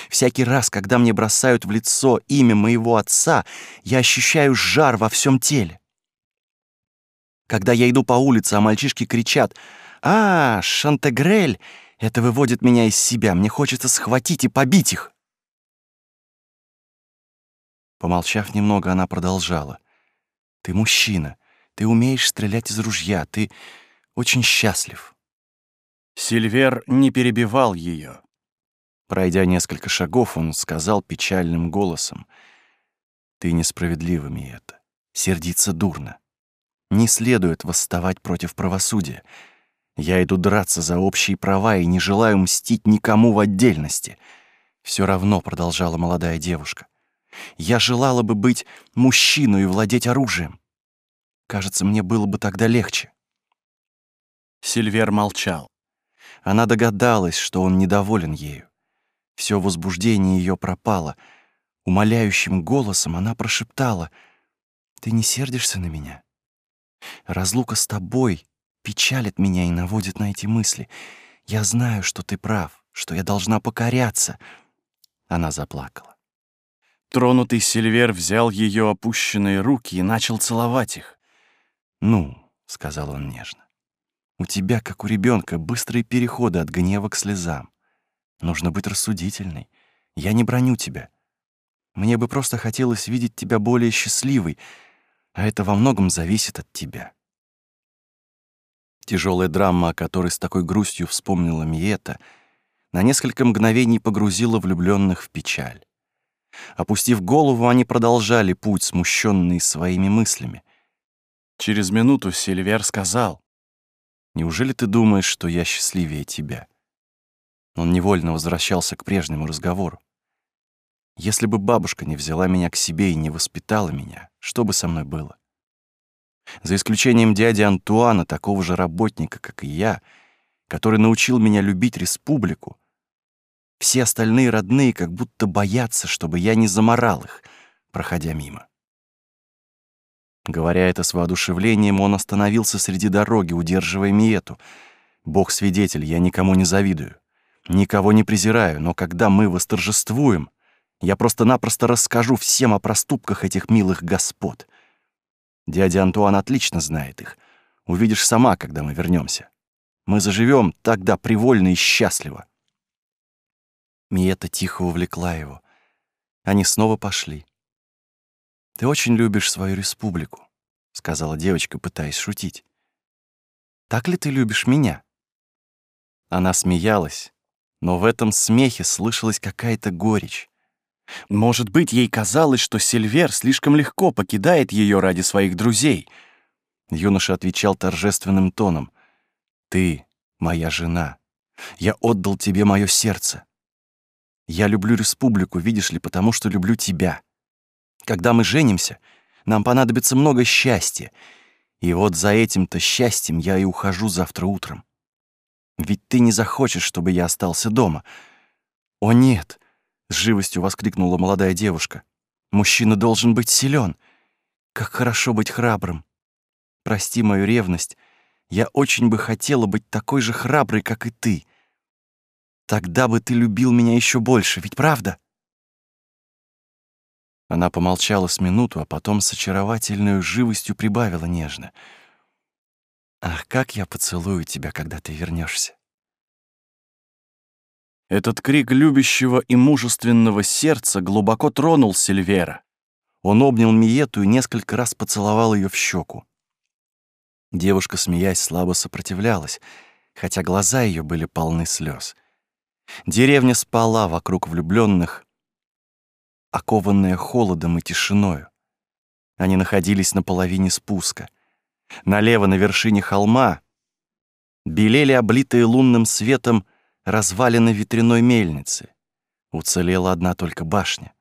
Всякий раз, когда мне бросают в лицо имя моего отца, я ощущаю жар во всем теле. Когда я иду по улице, а мальчишки кричат «А, Шантегрель!» Это выводит меня из себя. Мне хочется схватить и побить их. Помолчав немного, она продолжала. «Ты мужчина. Ты умеешь стрелять из ружья. Ты очень счастлив». Сильвер не перебивал ее. Пройдя несколько шагов, он сказал печальным голосом. «Ты несправедлива, это. Сердиться дурно. Не следует восставать против правосудия. Я иду драться за общие права и не желаю мстить никому в отдельности. Все равно, продолжала молодая девушка. Я желала бы быть мужчиной и владеть оружием. Кажется, мне было бы тогда легче. Сильвер молчал. Она догадалась, что он недоволен ею. Все возбуждение ее пропало. Умоляющим голосом она прошептала: "Ты не сердишься на меня?" Разлука с тобой печалит меня и наводит на эти мысли. Я знаю, что ты прав, что я должна покоряться». Она заплакала. Тронутый Сильвер взял ее опущенные руки и начал целовать их. «Ну», — сказал он нежно, — «у тебя, как у ребенка, быстрые переходы от гнева к слезам. Нужно быть рассудительной. Я не броню тебя. Мне бы просто хотелось видеть тебя более счастливой, а это во многом зависит от тебя». Тяжелая драма, о которой с такой грустью вспомнила Миета, на несколько мгновений погрузила влюбленных в печаль. Опустив голову, они продолжали путь, смущенные своими мыслями. Через минуту Сильвер сказал, «Неужели ты думаешь, что я счастливее тебя?» Он невольно возвращался к прежнему разговору. «Если бы бабушка не взяла меня к себе и не воспитала меня, что бы со мной было? За исключением дяди Антуана, такого же работника, как и я, который научил меня любить республику, все остальные родные как будто боятся, чтобы я не заморал их, проходя мимо. Говоря это с воодушевлением, он остановился среди дороги, удерживая Миету. «Бог свидетель, я никому не завидую, никого не презираю, но когда мы восторжествуем, я просто-напросто расскажу всем о проступках этих милых господ. Дядя Антуан отлично знает их. Увидишь сама, когда мы вернемся. Мы заживем тогда привольно и счастливо. Миета тихо увлекла его. Они снова пошли. «Ты очень любишь свою республику», — сказала девочка, пытаясь шутить. «Так ли ты любишь меня?» Она смеялась, но в этом смехе слышалась какая-то горечь. Может быть, ей казалось, что Сильвер слишком легко покидает ее ради своих друзей. Юноша отвечал торжественным тоном. «Ты моя жена. Я отдал тебе мое сердце. Я люблю республику, видишь ли, потому что люблю тебя. Когда мы женимся, нам понадобится много счастья. И вот за этим-то счастьем я и ухожу завтра утром. Ведь ты не захочешь, чтобы я остался дома. О нет, с живостью воскликнула молодая девушка. Мужчина должен быть силен. Как хорошо быть храбрым. Прости мою ревность. Я очень бы хотела быть такой же храброй, как и ты. Тогда бы ты любил меня еще больше, ведь правда?» Она помолчала с минуту, а потом с очаровательной живостью прибавила нежно. «Ах, как я поцелую тебя, когда ты вернешься. Этот крик любящего и мужественного сердца глубоко тронул Сильвера. Он обнял Миету и несколько раз поцеловал ее в щеку. Девушка, смеясь, слабо сопротивлялась, хотя глаза ее были полны слез. Деревня спала вокруг влюбленных, окованная холодом и тишиною. Они находились на половине спуска. Налево, на вершине холма, белели облитые лунным светом развалины ветряной мельницы. Уцелела одна только башня.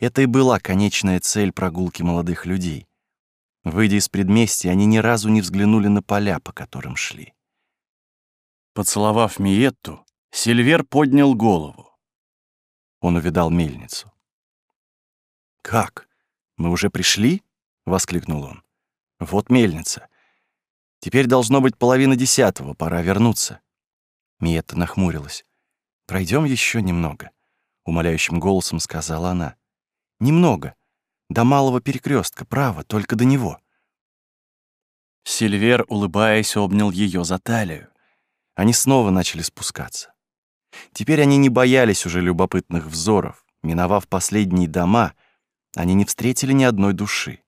Это и была конечная цель прогулки молодых людей. Выйдя из предместья, они ни разу не взглянули на поля, по которым шли. Поцеловав Миетту, Сильвер поднял голову. Он увидал мельницу. «Как? Мы уже пришли?» — воскликнул он. «Вот мельница. Теперь должно быть половина десятого, пора вернуться». Миетта нахмурилась. Пройдем еще немного», — умоляющим голосом сказала она. «Немного. До малого перекрестка, право, только до него». Сильвер, улыбаясь, обнял ее за талию. Они снова начали спускаться. Теперь они не боялись уже любопытных взоров. Миновав последние дома, они не встретили ни одной души.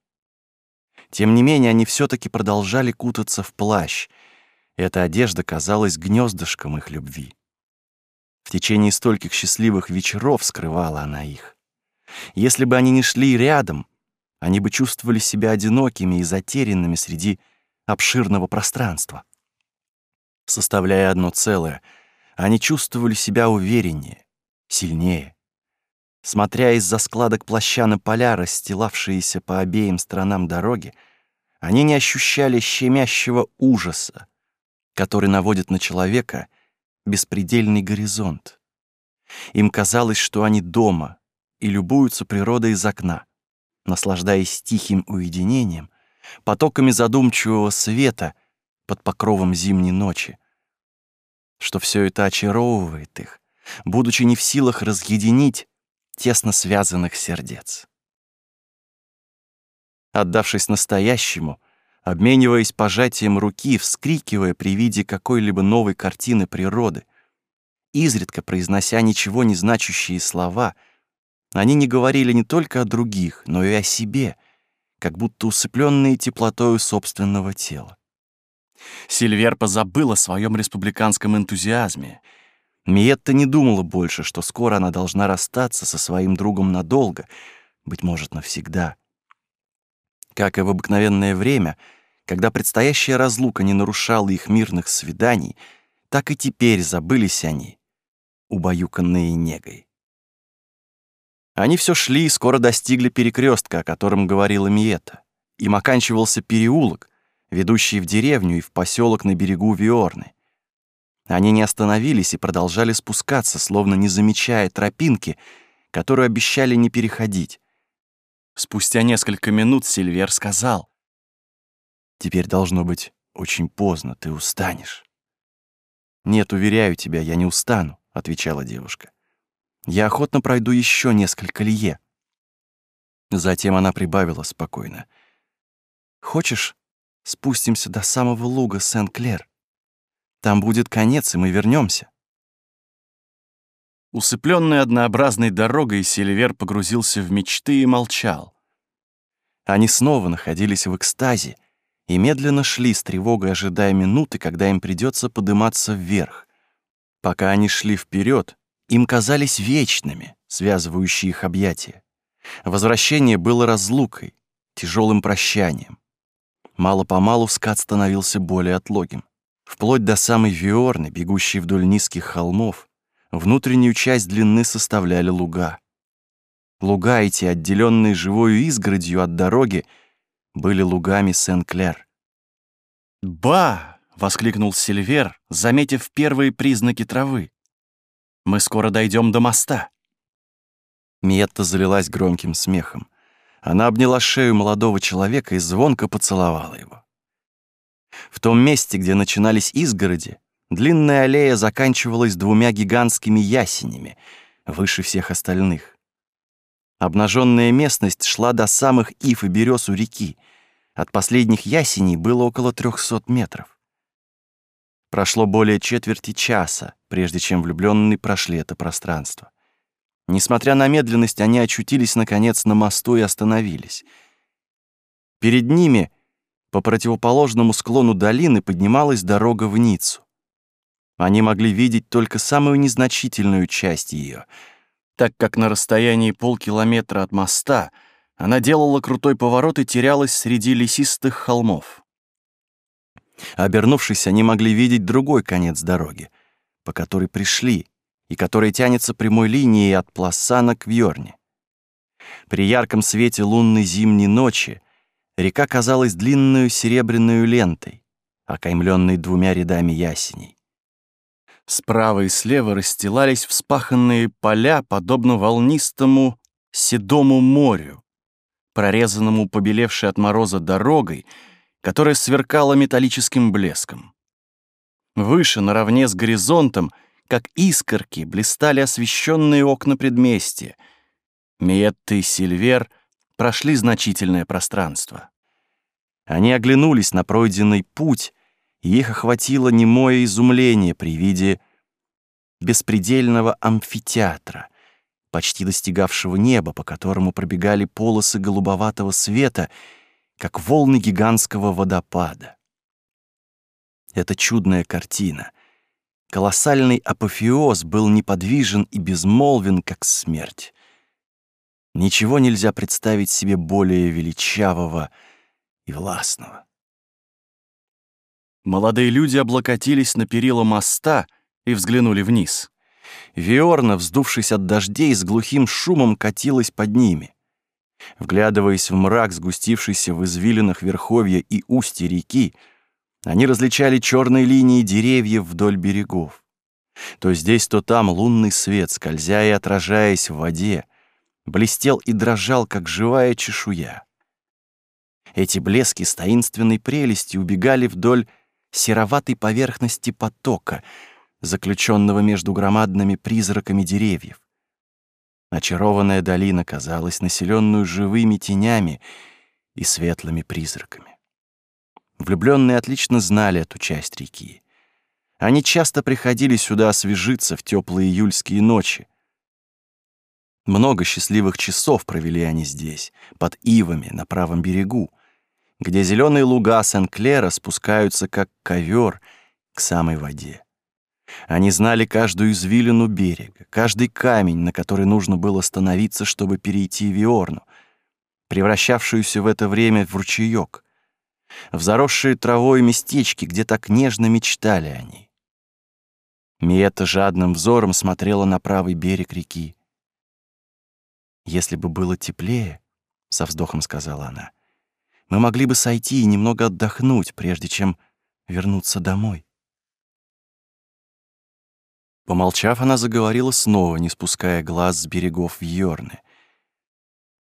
Тем не менее, они все таки продолжали кутаться в плащ. Эта одежда казалась гнездышком их любви. В течение стольких счастливых вечеров скрывала она их. Если бы они не шли рядом, они бы чувствовали себя одинокими и затерянными среди обширного пространства. Составляя одно целое — они чувствовали себя увереннее, сильнее. Смотря из-за складок плаща на поля, расстилавшиеся по обеим сторонам дороги, они не ощущали щемящего ужаса, который наводит на человека беспредельный горизонт. Им казалось, что они дома и любуются природой из окна, наслаждаясь тихим уединением, потоками задумчивого света под покровом зимней ночи, что все это очаровывает их, будучи не в силах разъединить тесно связанных сердец. Отдавшись настоящему, обмениваясь пожатием руки, вскрикивая при виде какой-либо новой картины природы, изредка произнося ничего не значащие слова, они не говорили не только о других, но и о себе, как будто усыпленные теплотою собственного тела. Сильвер позабыл о своем республиканском энтузиазме. Миетта не думала больше, что скоро она должна расстаться со своим другом надолго, быть может, навсегда. Как и в обыкновенное время, когда предстоящая разлука не нарушала их мирных свиданий, так и теперь забылись они, убаюканные негой. Они все шли и скоро достигли перекрестка, о котором говорила Миета. Им оканчивался переулок, ведущий в деревню и в поселок на берегу Виорны. Они не остановились и продолжали спускаться, словно не замечая тропинки, которую обещали не переходить. Спустя несколько минут Сильвер сказал. «Теперь должно быть очень поздно, ты устанешь». «Нет, уверяю тебя, я не устану», — отвечала девушка. «Я охотно пройду еще несколько лье». Затем она прибавила спокойно. «Хочешь, спустимся до самого луга Сен-Клер. Там будет конец, и мы вернемся. Усыпленный однообразной дорогой, Сильвер погрузился в мечты и молчал. Они снова находились в экстазе и медленно шли с тревогой, ожидая минуты, когда им придется подниматься вверх. Пока они шли вперед, им казались вечными, связывающие их объятия. Возвращение было разлукой, тяжелым прощанием. Мало-помалу скат становился более отлогим. Вплоть до самой Виорны, бегущей вдоль низких холмов, внутреннюю часть длины составляли луга. Луга эти, отделенные живою изгородью от дороги, были лугами Сен-Клер. «Ба!» — воскликнул Сильвер, заметив первые признаки травы. «Мы скоро дойдем до моста». Миетта залилась громким смехом. Она обняла шею молодого человека и звонко поцеловала его. В том месте, где начинались изгороди, длинная аллея заканчивалась двумя гигантскими ясенями, выше всех остальных. Обнаженная местность шла до самых ив и берез у реки. От последних ясеней было около трехсот метров. Прошло более четверти часа, прежде чем влюбленные прошли это пространство. Несмотря на медленность, они очутились, наконец, на мосту и остановились. Перед ними, по противоположному склону долины, поднималась дорога в Ниццу. Они могли видеть только самую незначительную часть ее, так как на расстоянии полкилометра от моста она делала крутой поворот и терялась среди лесистых холмов. Обернувшись, они могли видеть другой конец дороги, по которой пришли, и который тянется прямой линией от Пласана к Вьорне. При ярком свете лунной зимней ночи река казалась длинную серебряную лентой, окаймленной двумя рядами ясеней. Справа и слева расстилались вспаханные поля, подобно волнистому седому морю, прорезанному побелевшей от мороза дорогой, которая сверкала металлическим блеском. Выше, наравне с горизонтом, — как искорки, блистали освещенные окна предместья. Миетта и Сильвер прошли значительное пространство. Они оглянулись на пройденный путь, и их охватило немое изумление при виде беспредельного амфитеатра, почти достигавшего неба, по которому пробегали полосы голубоватого света, как волны гигантского водопада. Эта чудная картина, Колоссальный апофеоз был неподвижен и безмолвен, как смерть. Ничего нельзя представить себе более величавого и властного. Молодые люди облокотились на перила моста и взглянули вниз. Виорна, вздувшись от дождей, с глухим шумом катилась под ними. Вглядываясь в мрак, сгустившийся в извилинах верховья и устья реки, они различали черные линии деревьев вдоль берегов. То здесь, то там лунный свет, скользя и отражаясь в воде, блестел и дрожал, как живая чешуя. Эти блески с таинственной прелестью убегали вдоль сероватой поверхности потока, заключенного между громадными призраками деревьев. Очарованная долина казалась населенную живыми тенями и светлыми призраками. Влюбленные отлично знали эту часть реки. Они часто приходили сюда освежиться в теплые июльские ночи. Много счастливых часов провели они здесь, под ивами на правом берегу, где зеленые луга Сен-Клера спускаются как ковер к самой воде. Они знали каждую извилину берега, каждый камень, на который нужно было становиться, чтобы перейти Виорну, превращавшуюся в это время в ручеёк, в заросшие травой местечки, где так нежно мечтали они. Миета жадным взором смотрела на правый берег реки. «Если бы было теплее», — со вздохом сказала она, — «мы могли бы сойти и немного отдохнуть, прежде чем вернуться домой». Помолчав, она заговорила снова, не спуская глаз с берегов Йорны.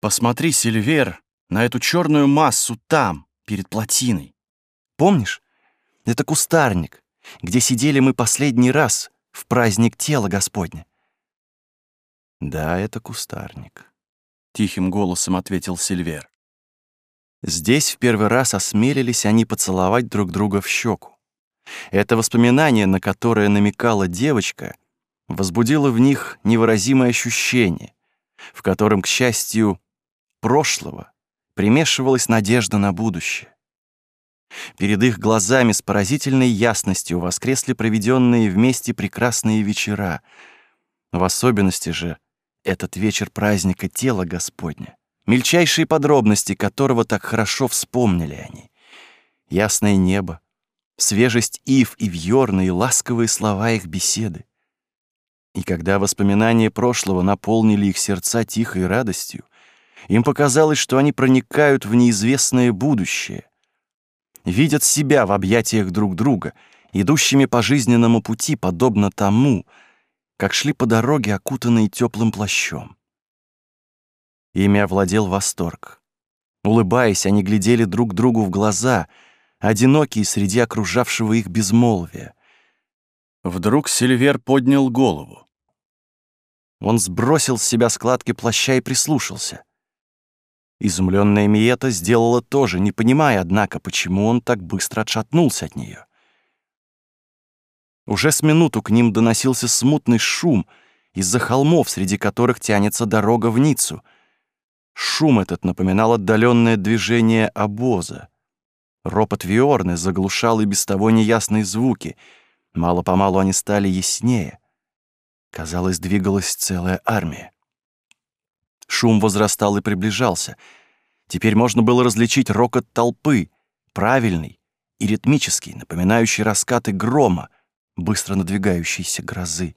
«Посмотри, Сильвер, на эту черную массу там, перед плотиной. Помнишь? Это кустарник, где сидели мы последний раз в праздник тела Господня». «Да, это кустарник», — тихим голосом ответил Сильвер. Здесь в первый раз осмелились они поцеловать друг друга в щеку. Это воспоминание, на которое намекала девочка, возбудило в них невыразимое ощущение, в котором, к счастью, прошлого примешивалась надежда на будущее. Перед их глазами с поразительной ясностью воскресли проведенные вместе прекрасные вечера, в особенности же этот вечер праздника тела Господня, мельчайшие подробности которого так хорошо вспомнили они. Ясное небо, свежесть ив и вьорна и ласковые слова их беседы. И когда воспоминания прошлого наполнили их сердца тихой радостью, им показалось, что они проникают в неизвестное будущее, видят себя в объятиях друг друга, идущими по жизненному пути, подобно тому, как шли по дороге, окутанные теплым плащом. Ими овладел восторг. Улыбаясь, они глядели друг другу в глаза — одинокие среди окружавшего их безмолвия. Вдруг Сильвер поднял голову. Он сбросил с себя складки плаща и прислушался. Изумленная Миета сделала то же, не понимая, однако, почему он так быстро отшатнулся от нее. Уже с минуту к ним доносился смутный шум из-за холмов, среди которых тянется дорога в Ниццу. Шум этот напоминал отдаленное движение обоза. Ропот Виорны заглушал и без того неясные звуки. Мало-помалу они стали яснее. Казалось, двигалась целая армия. Шум возрастал и приближался. Теперь можно было различить рокот толпы, правильный и ритмический, напоминающий раскаты грома, быстро надвигающейся грозы.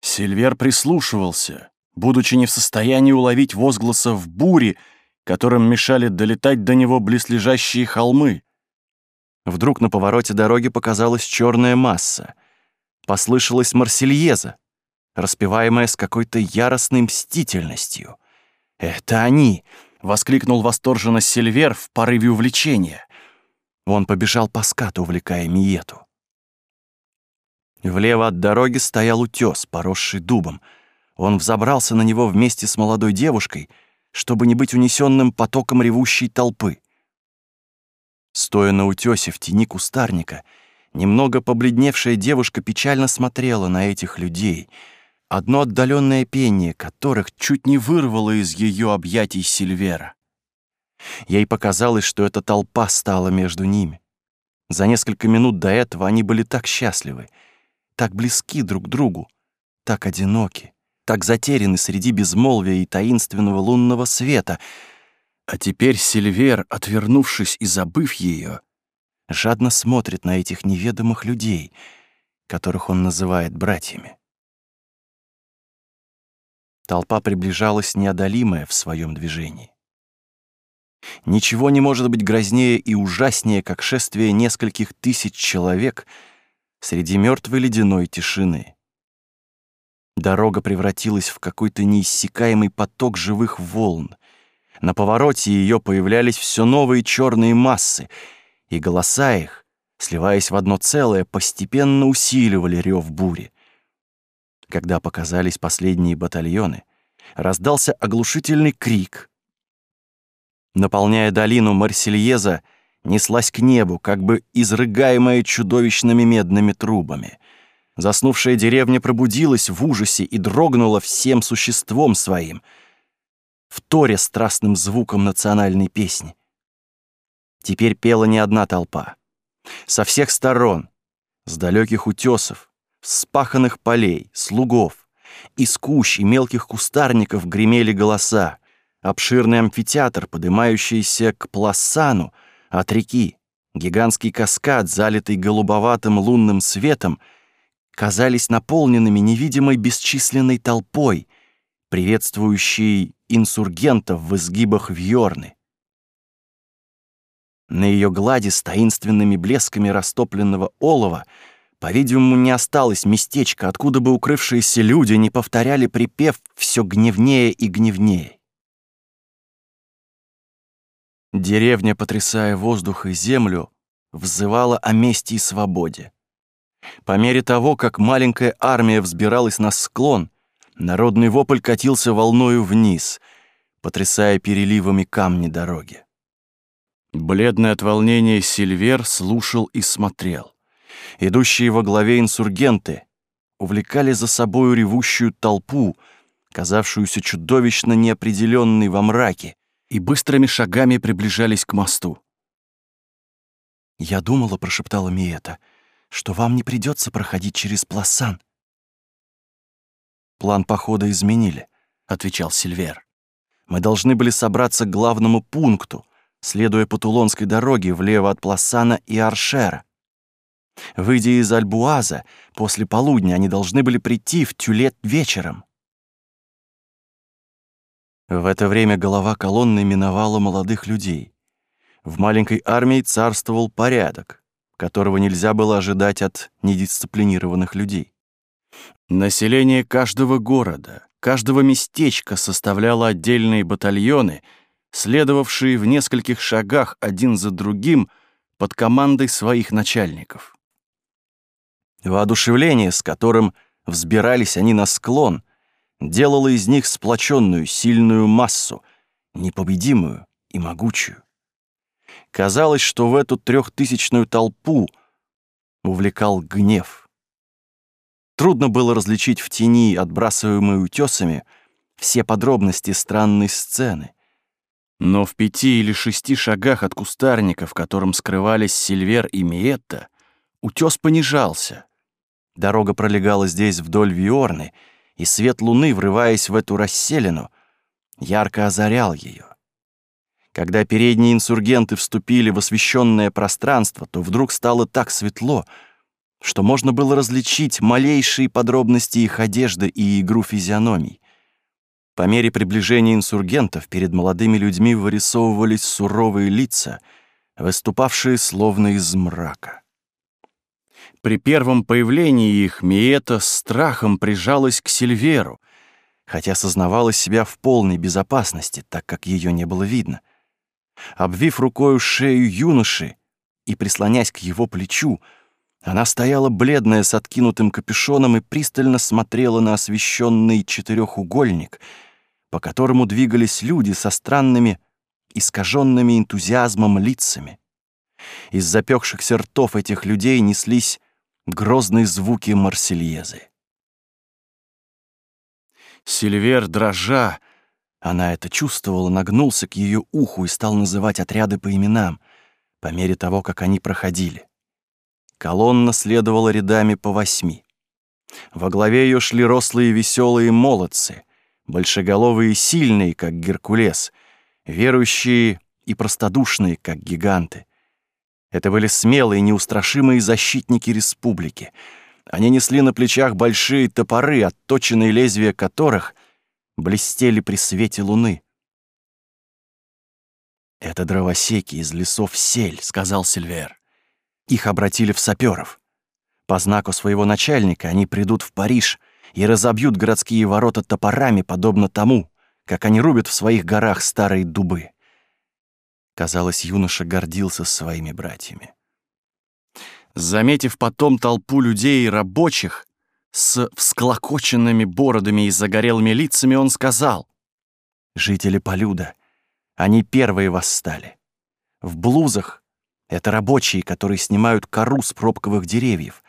Сильвер прислушивался, будучи не в состоянии уловить возгласов бури, которым мешали долетать до него близлежащие холмы. Вдруг на повороте дороги показалась черная масса. Послышалась Марсельеза, распеваемая с какой-то яростной мстительностью. «Это они!» — воскликнул восторженно Сильвер в порыве увлечения. Он побежал по скату, увлекая Миету. Влево от дороги стоял утес, поросший дубом. Он взобрался на него вместе с молодой девушкой — чтобы не быть унесенным потоком ревущей толпы. Стоя на утёсе в тени кустарника, немного побледневшая девушка печально смотрела на этих людей, одно отдаленное пение которых чуть не вырвало из ее объятий Сильвера. Ей показалось, что эта толпа стала между ними. За несколько минут до этого они были так счастливы, так близки друг к другу, так одиноки так затеряны среди безмолвия и таинственного лунного света. А теперь Сильвер, отвернувшись и забыв ее, жадно смотрит на этих неведомых людей, которых он называет братьями. Толпа приближалась неодолимая в своем движении. Ничего не может быть грознее и ужаснее, как шествие нескольких тысяч человек среди мертвой ледяной тишины. Дорога превратилась в какой-то неиссякаемый поток живых волн. На повороте ее появлялись все новые черные массы, и голоса их сливаясь в одно целое, постепенно усиливали рев бури. Когда показались последние батальоны, раздался оглушительный крик. Наполняя долину Марсельеза, неслась к небу, как бы изрыгаемая чудовищными медными трубами. Заснувшая деревня пробудилась в ужасе и дрогнула всем существом своим, в торе страстным звуком национальной песни. Теперь пела не одна толпа. Со всех сторон, с далеких утесов, с паханных полей, слугов, из кущ и мелких кустарников гремели голоса. Обширный амфитеатр, поднимающийся к Плассану от реки, гигантский каскад, залитый голубоватым лунным светом, казались наполненными невидимой бесчисленной толпой, приветствующей инсургентов в изгибах Вьорны. На ее глади с таинственными блесками растопленного олова, по-видимому, не осталось местечка, откуда бы укрывшиеся люди не повторяли припев все гневнее и гневнее. Деревня, потрясая воздух и землю, взывала о мести и свободе. По мере того, как маленькая армия взбиралась на склон, народный вопль катился волною вниз, потрясая переливами камни дороги. Бледный от волнения Сильвер слушал и смотрел. Идущие во главе инсургенты увлекали за собою ревущую толпу, казавшуюся чудовищно неопределенной во мраке, и быстрыми шагами приближались к мосту. «Я думала», — прошептала Миэта, — «что вам не придется проходить через Пласан». «План похода изменили», — отвечал Сильвер. «Мы должны были собраться к главному пункту, следуя по Тулонской дороге влево от Пласана и Аршера. Выйдя из Альбуаза, после полудня они должны были прийти в Тюлет вечером. В это время голова колонны миновала молодых людей. В маленькой армии царствовал порядок, которого нельзя было ожидать от недисциплинированных людей. Население каждого города, каждого местечка составляло отдельные батальоны — следовавшие в нескольких шагах один за другим под командой своих начальников. Воодушевление, с которым взбирались они на склон, делало из них сплоченную, сильную массу, непобедимую и могучую. Казалось, что в эту трехтысячную толпу увлекал гнев. Трудно было различить в тени, отбрасываемой утесами, все подробности странной сцены — но в пяти или шести шагах от кустарника, в котором скрывались Сильвер и Миетта, утес понижался. Дорога пролегала здесь вдоль Виорны, и свет луны, врываясь в эту расселину, ярко озарял ее. Когда передние инсургенты вступили в освещенное пространство, то вдруг стало так светло, что можно было различить малейшие подробности их одежды и игру физиономий. По мере приближения инсургентов перед молодыми людьми вырисовывались суровые лица, выступавшие словно из мрака. При первом появлении их Миета с страхом прижалась к Сильверу, хотя сознавала себя в полной безопасности, так как ее не было видно. Обвив рукою шею юноши и прислонясь к его плечу, она стояла бледная с откинутым капюшоном и пристально смотрела на освещенный четырехугольник, по которому двигались люди со странными, искаженными энтузиазмом лицами. Из запекшихся ртов этих людей неслись грозные звуки марсельезы. Сильвер, дрожа, она это чувствовала, нагнулся к ее уху и стал называть отряды по именам, по мере того, как они проходили. Колонна следовала рядами по восьми. Во главе ее шли рослые веселые молодцы, большеголовые и сильные, как Геркулес, верующие и простодушные, как гиганты. Это были смелые, неустрашимые защитники республики. Они несли на плечах большие топоры, отточенные лезвия которых блестели при свете луны. «Это дровосеки из лесов сель», — сказал Сильвер. Их обратили в саперов. По знаку своего начальника они придут в Париж и разобьют городские ворота топорами, подобно тому, как они рубят в своих горах старые дубы. Казалось, юноша гордился своими братьями. Заметив потом толпу людей и рабочих с всклокоченными бородами и загорелыми лицами, он сказал, «Жители Полюда, они первые восстали. В блузах — это рабочие, которые снимают кору с пробковых деревьев,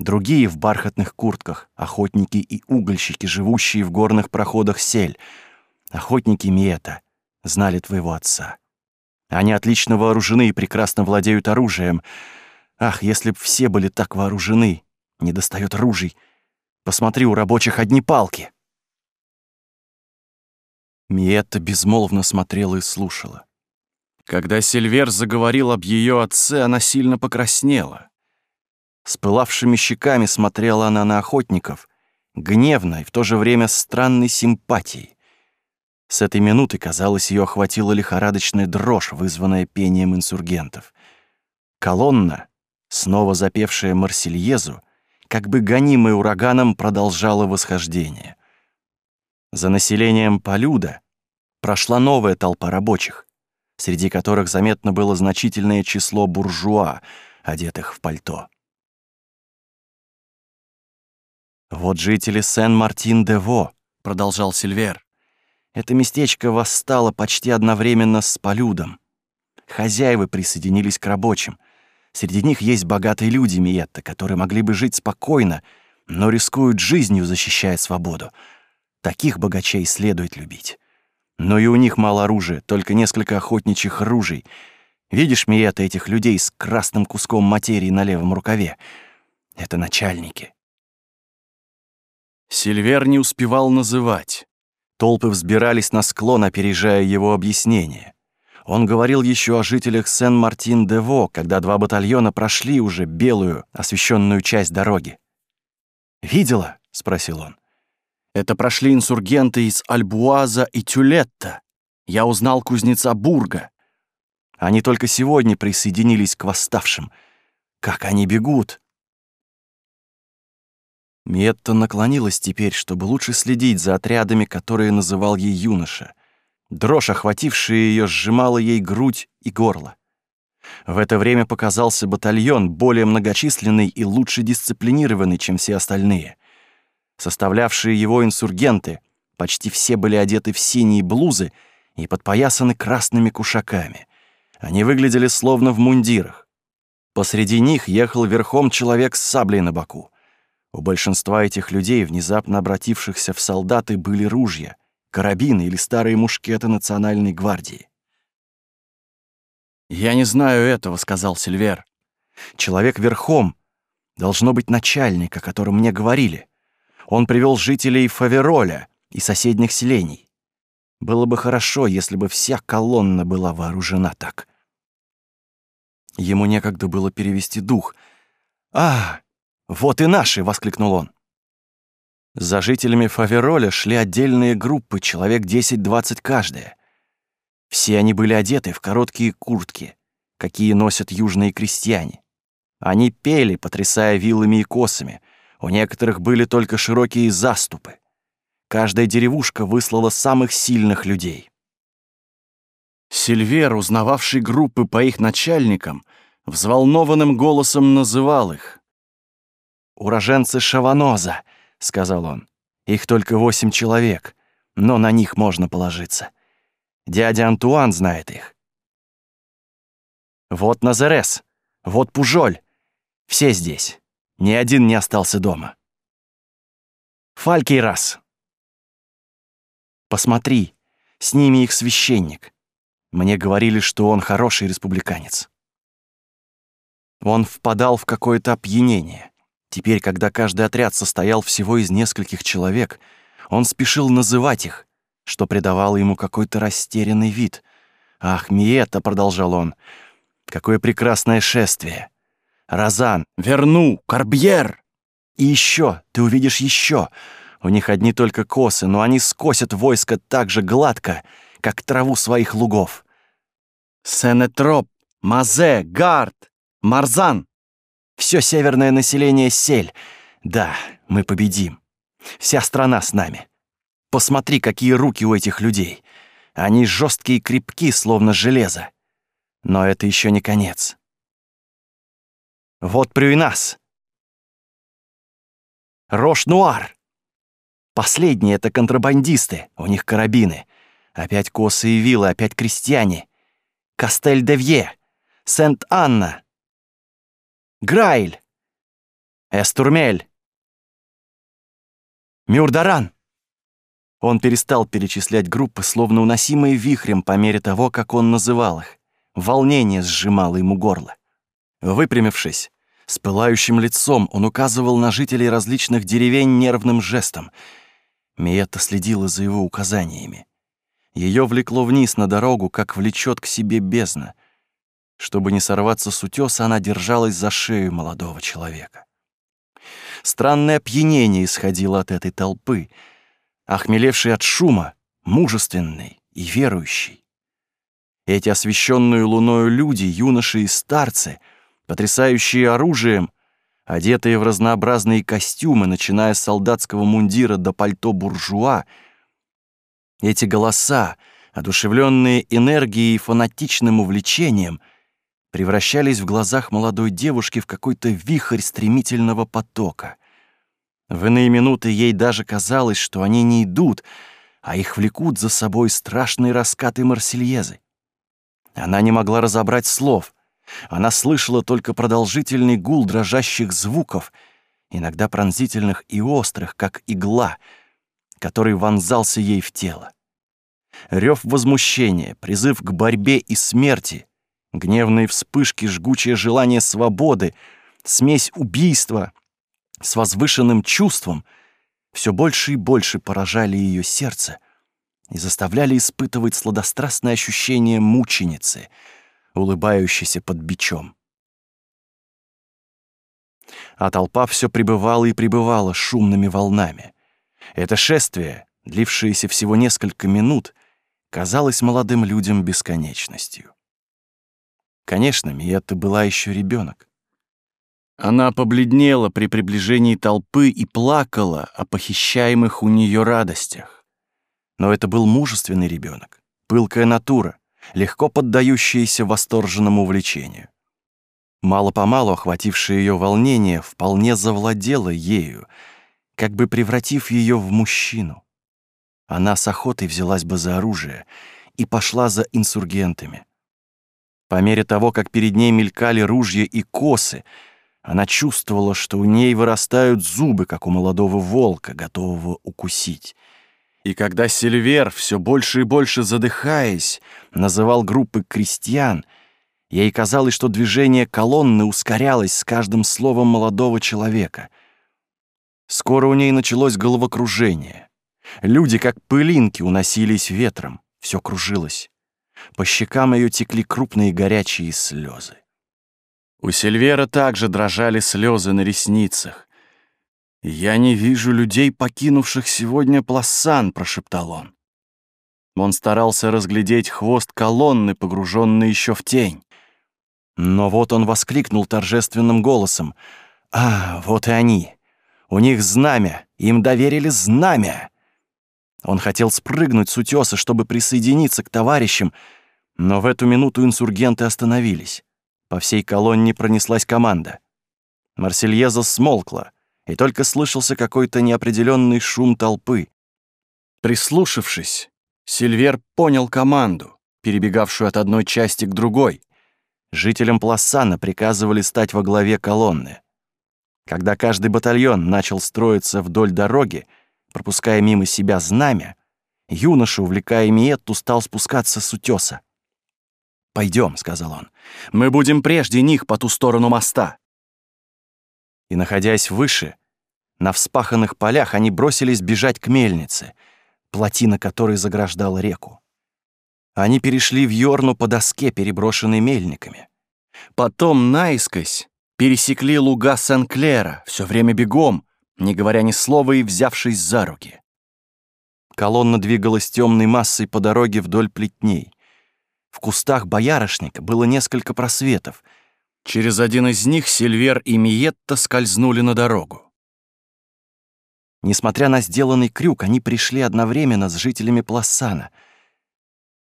другие в бархатных куртках, охотники и угольщики, живущие в горных проходах сель. Охотники Миета знали твоего отца. Они отлично вооружены и прекрасно владеют оружием. Ах, если б все были так вооружены, не достает ружей. Посмотри, у рабочих одни палки. Миетта безмолвно смотрела и слушала. Когда Сильвер заговорил об ее отце, она сильно покраснела. С пылавшими щеками смотрела она на охотников, гневно и в то же время странной симпатией. С этой минуты, казалось, ее охватила лихорадочная дрожь, вызванная пением инсургентов. Колонна, снова запевшая Марсельезу, как бы гонимая ураганом, продолжала восхождение. За населением Полюда прошла новая толпа рабочих, среди которых заметно было значительное число буржуа, одетых в пальто. «Вот жители Сен-Мартин-де-Во», — продолжал Сильвер. Это местечко восстало почти одновременно с Полюдом. Хозяева присоединились к рабочим. Среди них есть богатые люди Миетта, которые могли бы жить спокойно, но рискуют жизнью, защищая свободу. Таких богачей следует любить. Но и у них мало оружия, только несколько охотничьих ружей. Видишь, Миетта, этих людей с красным куском материи на левом рукаве? Это начальники. Сильвер не успевал называть. Толпы взбирались на склон, опережая его объяснение. Он говорил еще о жителях Сен-Мартин-де-Во, когда два батальона прошли уже белую, освещенную часть дороги. «Видела?» — спросил он. «Это прошли инсургенты из Альбуаза и Тюлетта. Я узнал кузнеца Бурга. Они только сегодня присоединились к восставшим. Как они бегут!» Метта наклонилась теперь, чтобы лучше следить за отрядами, которые называл ей юноша. Дрожь, охватившая ее, сжимала ей грудь и горло. В это время показался батальон, более многочисленный и лучше дисциплинированный, чем все остальные. Составлявшие его инсургенты почти все были одеты в синие блузы и подпоясаны красными кушаками. Они выглядели словно в мундирах. Посреди них ехал верхом человек с саблей на боку. У большинства этих людей, внезапно обратившихся в солдаты, были ружья, карабины или старые мушкеты национальной гвардии. «Я не знаю этого», — сказал Сильвер. «Человек верхом должно быть начальник, о котором мне говорили. Он привел жителей Фавероля и соседних селений. Было бы хорошо, если бы вся колонна была вооружена так». Ему некогда было перевести дух. «А, «Вот и наши!» — воскликнул он. За жителями Фавероля шли отдельные группы, человек 10-20 каждая. Все они были одеты в короткие куртки, какие носят южные крестьяне. Они пели, потрясая вилами и косами. У некоторых были только широкие заступы. Каждая деревушка выслала самых сильных людей. Сильвер, узнававший группы по их начальникам, взволнованным голосом называл их уроженцы Шаваноза», — сказал он. «Их только восемь человек, но на них можно положиться. Дядя Антуан знает их». «Вот Назарес, вот Пужоль. Все здесь. Ни один не остался дома». «Фалький раз». «Посмотри, с ними их священник. Мне говорили, что он хороший республиканец». Он впадал в какое-то опьянение. Теперь, когда каждый отряд состоял всего из нескольких человек, он спешил называть их, что придавало ему какой-то растерянный вид. «Ах, Миета!» — продолжал он. «Какое прекрасное шествие! Розан! Верну! Карбьер! И еще! Ты увидишь еще! У них одни только косы, но они скосят войско так же гладко, как траву своих лугов. Сенетроп, Мазе, Гард, Марзан!» Все северное население сель. Да, мы победим. Вся страна с нами. Посмотри, какие руки у этих людей. Они жесткие и крепки, словно железо. Но это еще не конец. Вот Прюинас. Рош-Нуар. Последние — это контрабандисты, у них карабины. Опять косы и вилы, опять крестьяне. Кастель-де-Вье, Сент-Анна, Грайль, Эстурмель, Мюрдаран. Он перестал перечислять группы, словно уносимые вихрем по мере того, как он называл их. Волнение сжимало ему горло. Выпрямившись, с пылающим лицом он указывал на жителей различных деревень нервным жестом. Миетта следила за его указаниями. Ее влекло вниз на дорогу, как влечет к себе бездна. Чтобы не сорваться с утеса, она держалась за шею молодого человека. Странное опьянение исходило от этой толпы, охмелевший от шума, мужественный и верующий. Эти освещенные луною люди, юноши и старцы, потрясающие оружием, одетые в разнообразные костюмы, начиная с солдатского мундира до пальто буржуа, эти голоса, одушевленные энергией и фанатичным увлечением, превращались в глазах молодой девушки в какой-то вихрь стремительного потока. В иные минуты ей даже казалось, что они не идут, а их влекут за собой страшные раскаты Марсельезы. Она не могла разобрать слов. Она слышала только продолжительный гул дрожащих звуков, иногда пронзительных и острых, как игла, который вонзался ей в тело. Рев возмущения, призыв к борьбе и смерти, Гневные вспышки, жгучее желание свободы, смесь убийства с возвышенным чувством все больше и больше поражали ее сердце и заставляли испытывать сладострастное ощущение мученицы, улыбающейся под бичом. А толпа все пребывала и пребывала шумными волнами. Это шествие, длившееся всего несколько минут, казалось молодым людям бесконечностью. Конечно, Миетта была еще ребенок. Она побледнела при приближении толпы и плакала о похищаемых у нее радостях. Но это был мужественный ребенок, пылкая натура, легко поддающаяся восторженному увлечению. Мало-помалу охватившее ее волнение вполне завладело ею, как бы превратив ее в мужчину. Она с охотой взялась бы за оружие и пошла за инсургентами. По мере того, как перед ней мелькали ружья и косы, она чувствовала, что у ней вырастают зубы, как у молодого волка, готового укусить. И когда Сильвер, все больше и больше задыхаясь, называл группы крестьян, ей казалось, что движение колонны ускорялось с каждым словом молодого человека. Скоро у ней началось головокружение. Люди, как пылинки, уносились ветром, все кружилось. По щекам ее текли крупные горячие слезы. У Сильвера также дрожали слезы на ресницах. «Я не вижу людей, покинувших сегодня Пласан», — прошептал он. Он старался разглядеть хвост колонны, погруженный еще в тень. Но вот он воскликнул торжественным голосом. «А, вот и они! У них знамя! Им доверили знамя!» Он хотел спрыгнуть с утеса, чтобы присоединиться к товарищам, но в эту минуту инсургенты остановились. По всей колонне пронеслась команда. Марсельеза смолкла, и только слышался какой-то неопределенный шум толпы. Прислушавшись, Сильвер понял команду, перебегавшую от одной части к другой. Жителям Пласана приказывали стать во главе колонны. Когда каждый батальон начал строиться вдоль дороги, пропуская мимо себя знамя, юноша, увлекая Миетту, стал спускаться с утеса. «Пойдем», — сказал он, — «мы будем прежде них по ту сторону моста». И, находясь выше, на вспаханных полях они бросились бежать к мельнице, плотина которой заграждала реку. Они перешли в Йорну по доске, переброшенной мельниками. Потом наискось пересекли луга Сен-Клера, все время бегом, не говоря ни слова и взявшись за руки. Колонна двигалась темной массой по дороге вдоль плетней. В кустах боярышника было несколько просветов. Через один из них Сильвер и Миетта скользнули на дорогу. Несмотря на сделанный крюк, они пришли одновременно с жителями Пласана.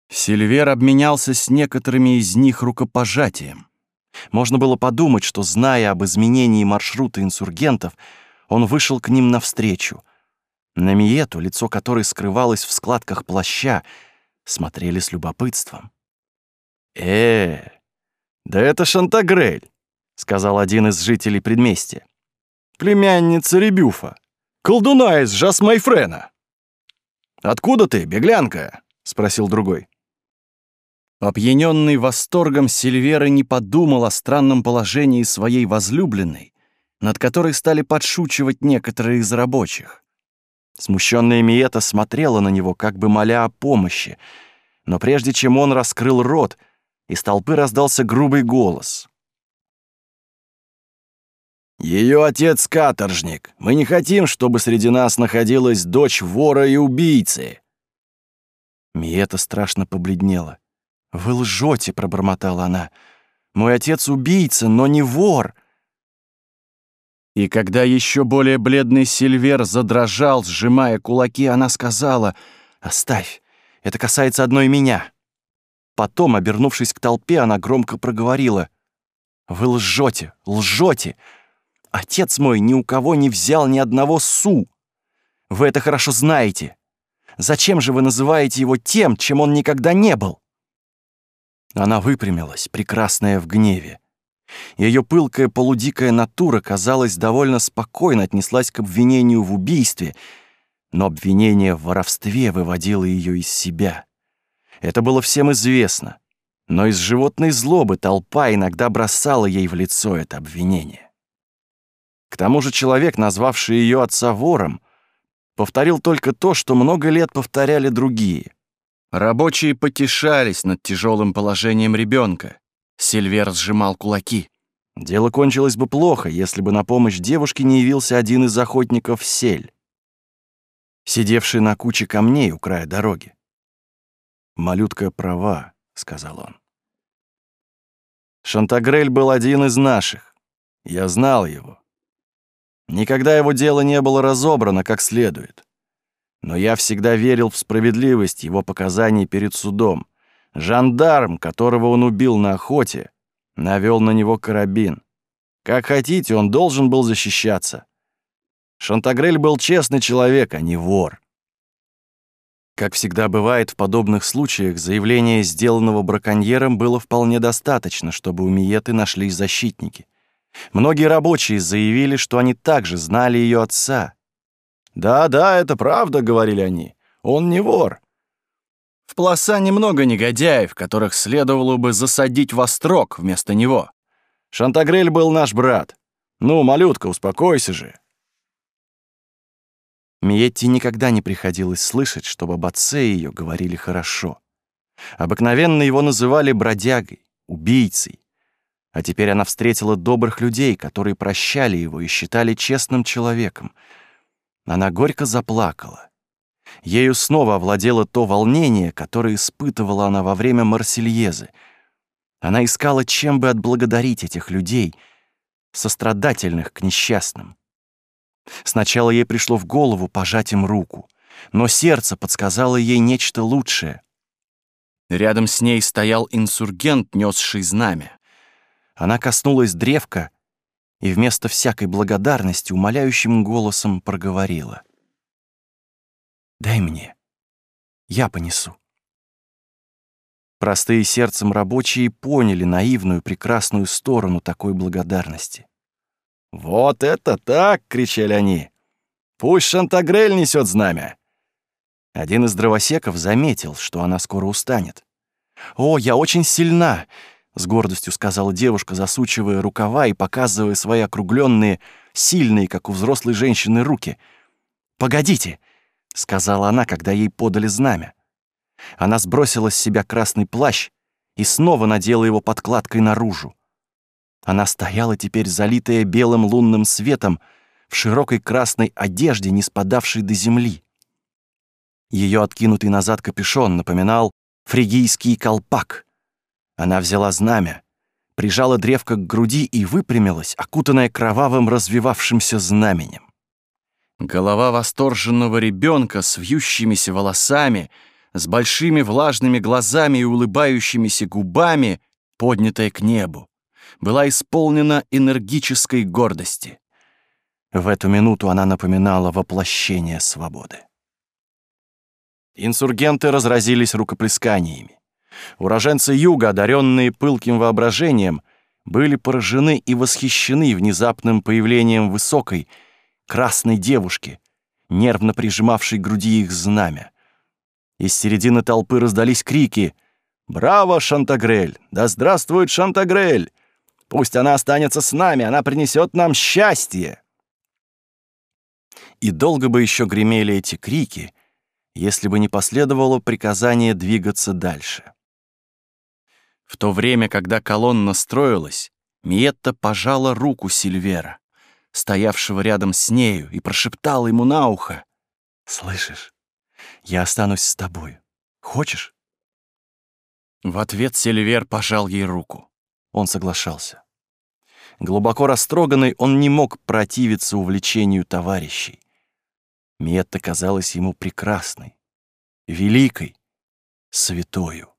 Сильвер обменялся с некоторыми из них рукопожатием. Можно было подумать, что, зная об изменении маршрута инсургентов, он вышел к ним навстречу. На Миету, лицо которой скрывалось в складках плаща, смотрели с любопытством. «Э, да это Шантагрель», — сказал один из жителей предместья. «Племянница Ребюфа, колдуна из Жасмайфрена». «Откуда ты, беглянка?» — спросил другой. Опьяненный восторгом, Сильвера не подумал о странном положении своей возлюбленной, над которой стали подшучивать некоторые из рабочих. Смущенная Миета смотрела на него, как бы моля о помощи, но прежде чем он раскрыл рот, из толпы раздался грубый голос. «Ее отец — каторжник. Мы не хотим, чтобы среди нас находилась дочь вора и убийцы». Миета страшно побледнела. «Вы лжете», — пробормотала она. «Мой отец убийца, но не вор». И когда еще более бледный Сильвер задрожал, сжимая кулаки, она сказала, «Оставь, это касается одной меня». Потом, обернувшись к толпе, она громко проговорила, «Вы лжете, лжете! Отец мой ни у кого не взял ни одного су! Вы это хорошо знаете! Зачем же вы называете его тем, чем он никогда не был?» Она выпрямилась, прекрасная в гневе. Ее пылкая полудикая натура, казалось, довольно спокойно отнеслась к обвинению в убийстве, но обвинение в воровстве выводило ее из себя. Это было всем известно, но из животной злобы толпа иногда бросала ей в лицо это обвинение. К тому же человек, назвавший ее отца вором, повторил только то, что много лет повторяли другие. Рабочие потешались над тяжелым положением ребенка. Сильвер сжимал кулаки. Дело кончилось бы плохо, если бы на помощь девушке не явился один из охотников Сель, сидевший на куче камней у края дороги. «Малютка права», — сказал он. Шантагрель был один из наших. Я знал его. Никогда его дело не было разобрано как следует. Но я всегда верил в справедливость его показаний перед судом. Жандарм, которого он убил на охоте, навел на него карабин. Как хотите, он должен был защищаться. Шантагрель был честный человек, а не вор. Как всегда бывает в подобных случаях, заявление, сделанного браконьером, было вполне достаточно, чтобы у Миеты нашлись защитники. Многие рабочие заявили, что они также знали ее отца, «Да-да, это правда», — говорили они. «Он не вор». В Пласа немного негодяев, которых следовало бы засадить во строк вместо него. Шантагрель был наш брат. Ну, малютка, успокойся же. Миетти никогда не приходилось слышать, чтобы об отце ее говорили хорошо. Обыкновенно его называли бродягой, убийцей. А теперь она встретила добрых людей, которые прощали его и считали честным человеком — она горько заплакала. Ею снова овладело то волнение, которое испытывала она во время Марсельезы. Она искала, чем бы отблагодарить этих людей, сострадательных к несчастным. Сначала ей пришло в голову пожать им руку, но сердце подсказало ей нечто лучшее. Рядом с ней стоял инсургент, несший знамя. Она коснулась древка и вместо всякой благодарности умоляющим голосом проговорила. «Дай мне, я понесу». Простые сердцем рабочие поняли наивную прекрасную сторону такой благодарности. «Вот это так!» — кричали они. «Пусть Шантагрель несет знамя!» Один из дровосеков заметил, что она скоро устанет. «О, я очень сильна! — с гордостью сказала девушка, засучивая рукава и показывая свои округленные, сильные, как у взрослой женщины, руки. «Погодите!» — сказала она, когда ей подали знамя. Она сбросила с себя красный плащ и снова надела его подкладкой наружу. Она стояла теперь залитая белым лунным светом в широкой красной одежде, не спадавшей до земли. Ее откинутый назад капюшон напоминал фригийский колпак — она взяла знамя, прижала древко к груди и выпрямилась, окутанная кровавым развивавшимся знаменем. Голова восторженного ребенка с вьющимися волосами, с большими влажными глазами и улыбающимися губами, поднятая к небу. была исполнена энергической гордости. В эту минуту она напоминала воплощение свободы. Инсургенты разразились рукоплесканиями. Уроженцы юга, одаренные пылким воображением, были поражены и восхищены внезапным появлением высокой, красной девушки, нервно прижимавшей к груди их знамя. Из середины толпы раздались крики «Браво, Шантагрель! Да здравствует Шантагрель! Пусть она останется с нами, она принесет нам счастье!» И долго бы еще гремели эти крики, если бы не последовало приказание двигаться дальше. В то время, когда колонна строилась, Миетта пожала руку Сильвера, стоявшего рядом с нею, и прошептала ему на ухо. «Слышишь, я останусь с тобой. Хочешь?» В ответ Сильвер пожал ей руку. Он соглашался. Глубоко растроганный, он не мог противиться увлечению товарищей. Метта казалась ему прекрасной, великой, святою.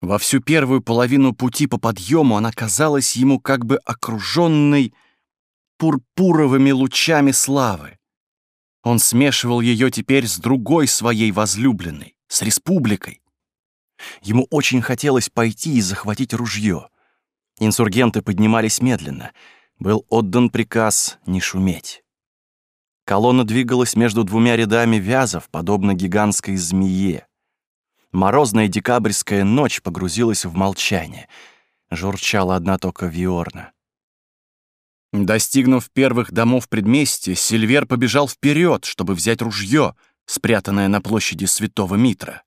Во всю первую половину пути по подъему она казалась ему как бы окруженной пурпуровыми лучами славы. Он смешивал ее теперь с другой своей возлюбленной, с республикой. Ему очень хотелось пойти и захватить ружье. Инсургенты поднимались медленно. Был отдан приказ не шуметь. Колонна двигалась между двумя рядами вязов, подобно гигантской змее. Морозная декабрьская ночь погрузилась в молчание. Журчала одна только виорна. Достигнув первых домов предместья, Сильвер побежал вперед, чтобы взять ружье, спрятанное на площади Святого Митра.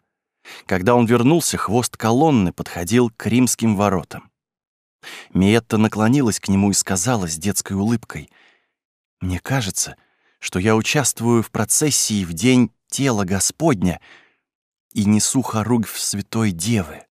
Когда он вернулся, хвост колонны подходил к римским воротам. Миетта наклонилась к нему и сказала с детской улыбкой, «Мне кажется, что я участвую в процессии в день тела Господня и несу хоругвь Святой Девы.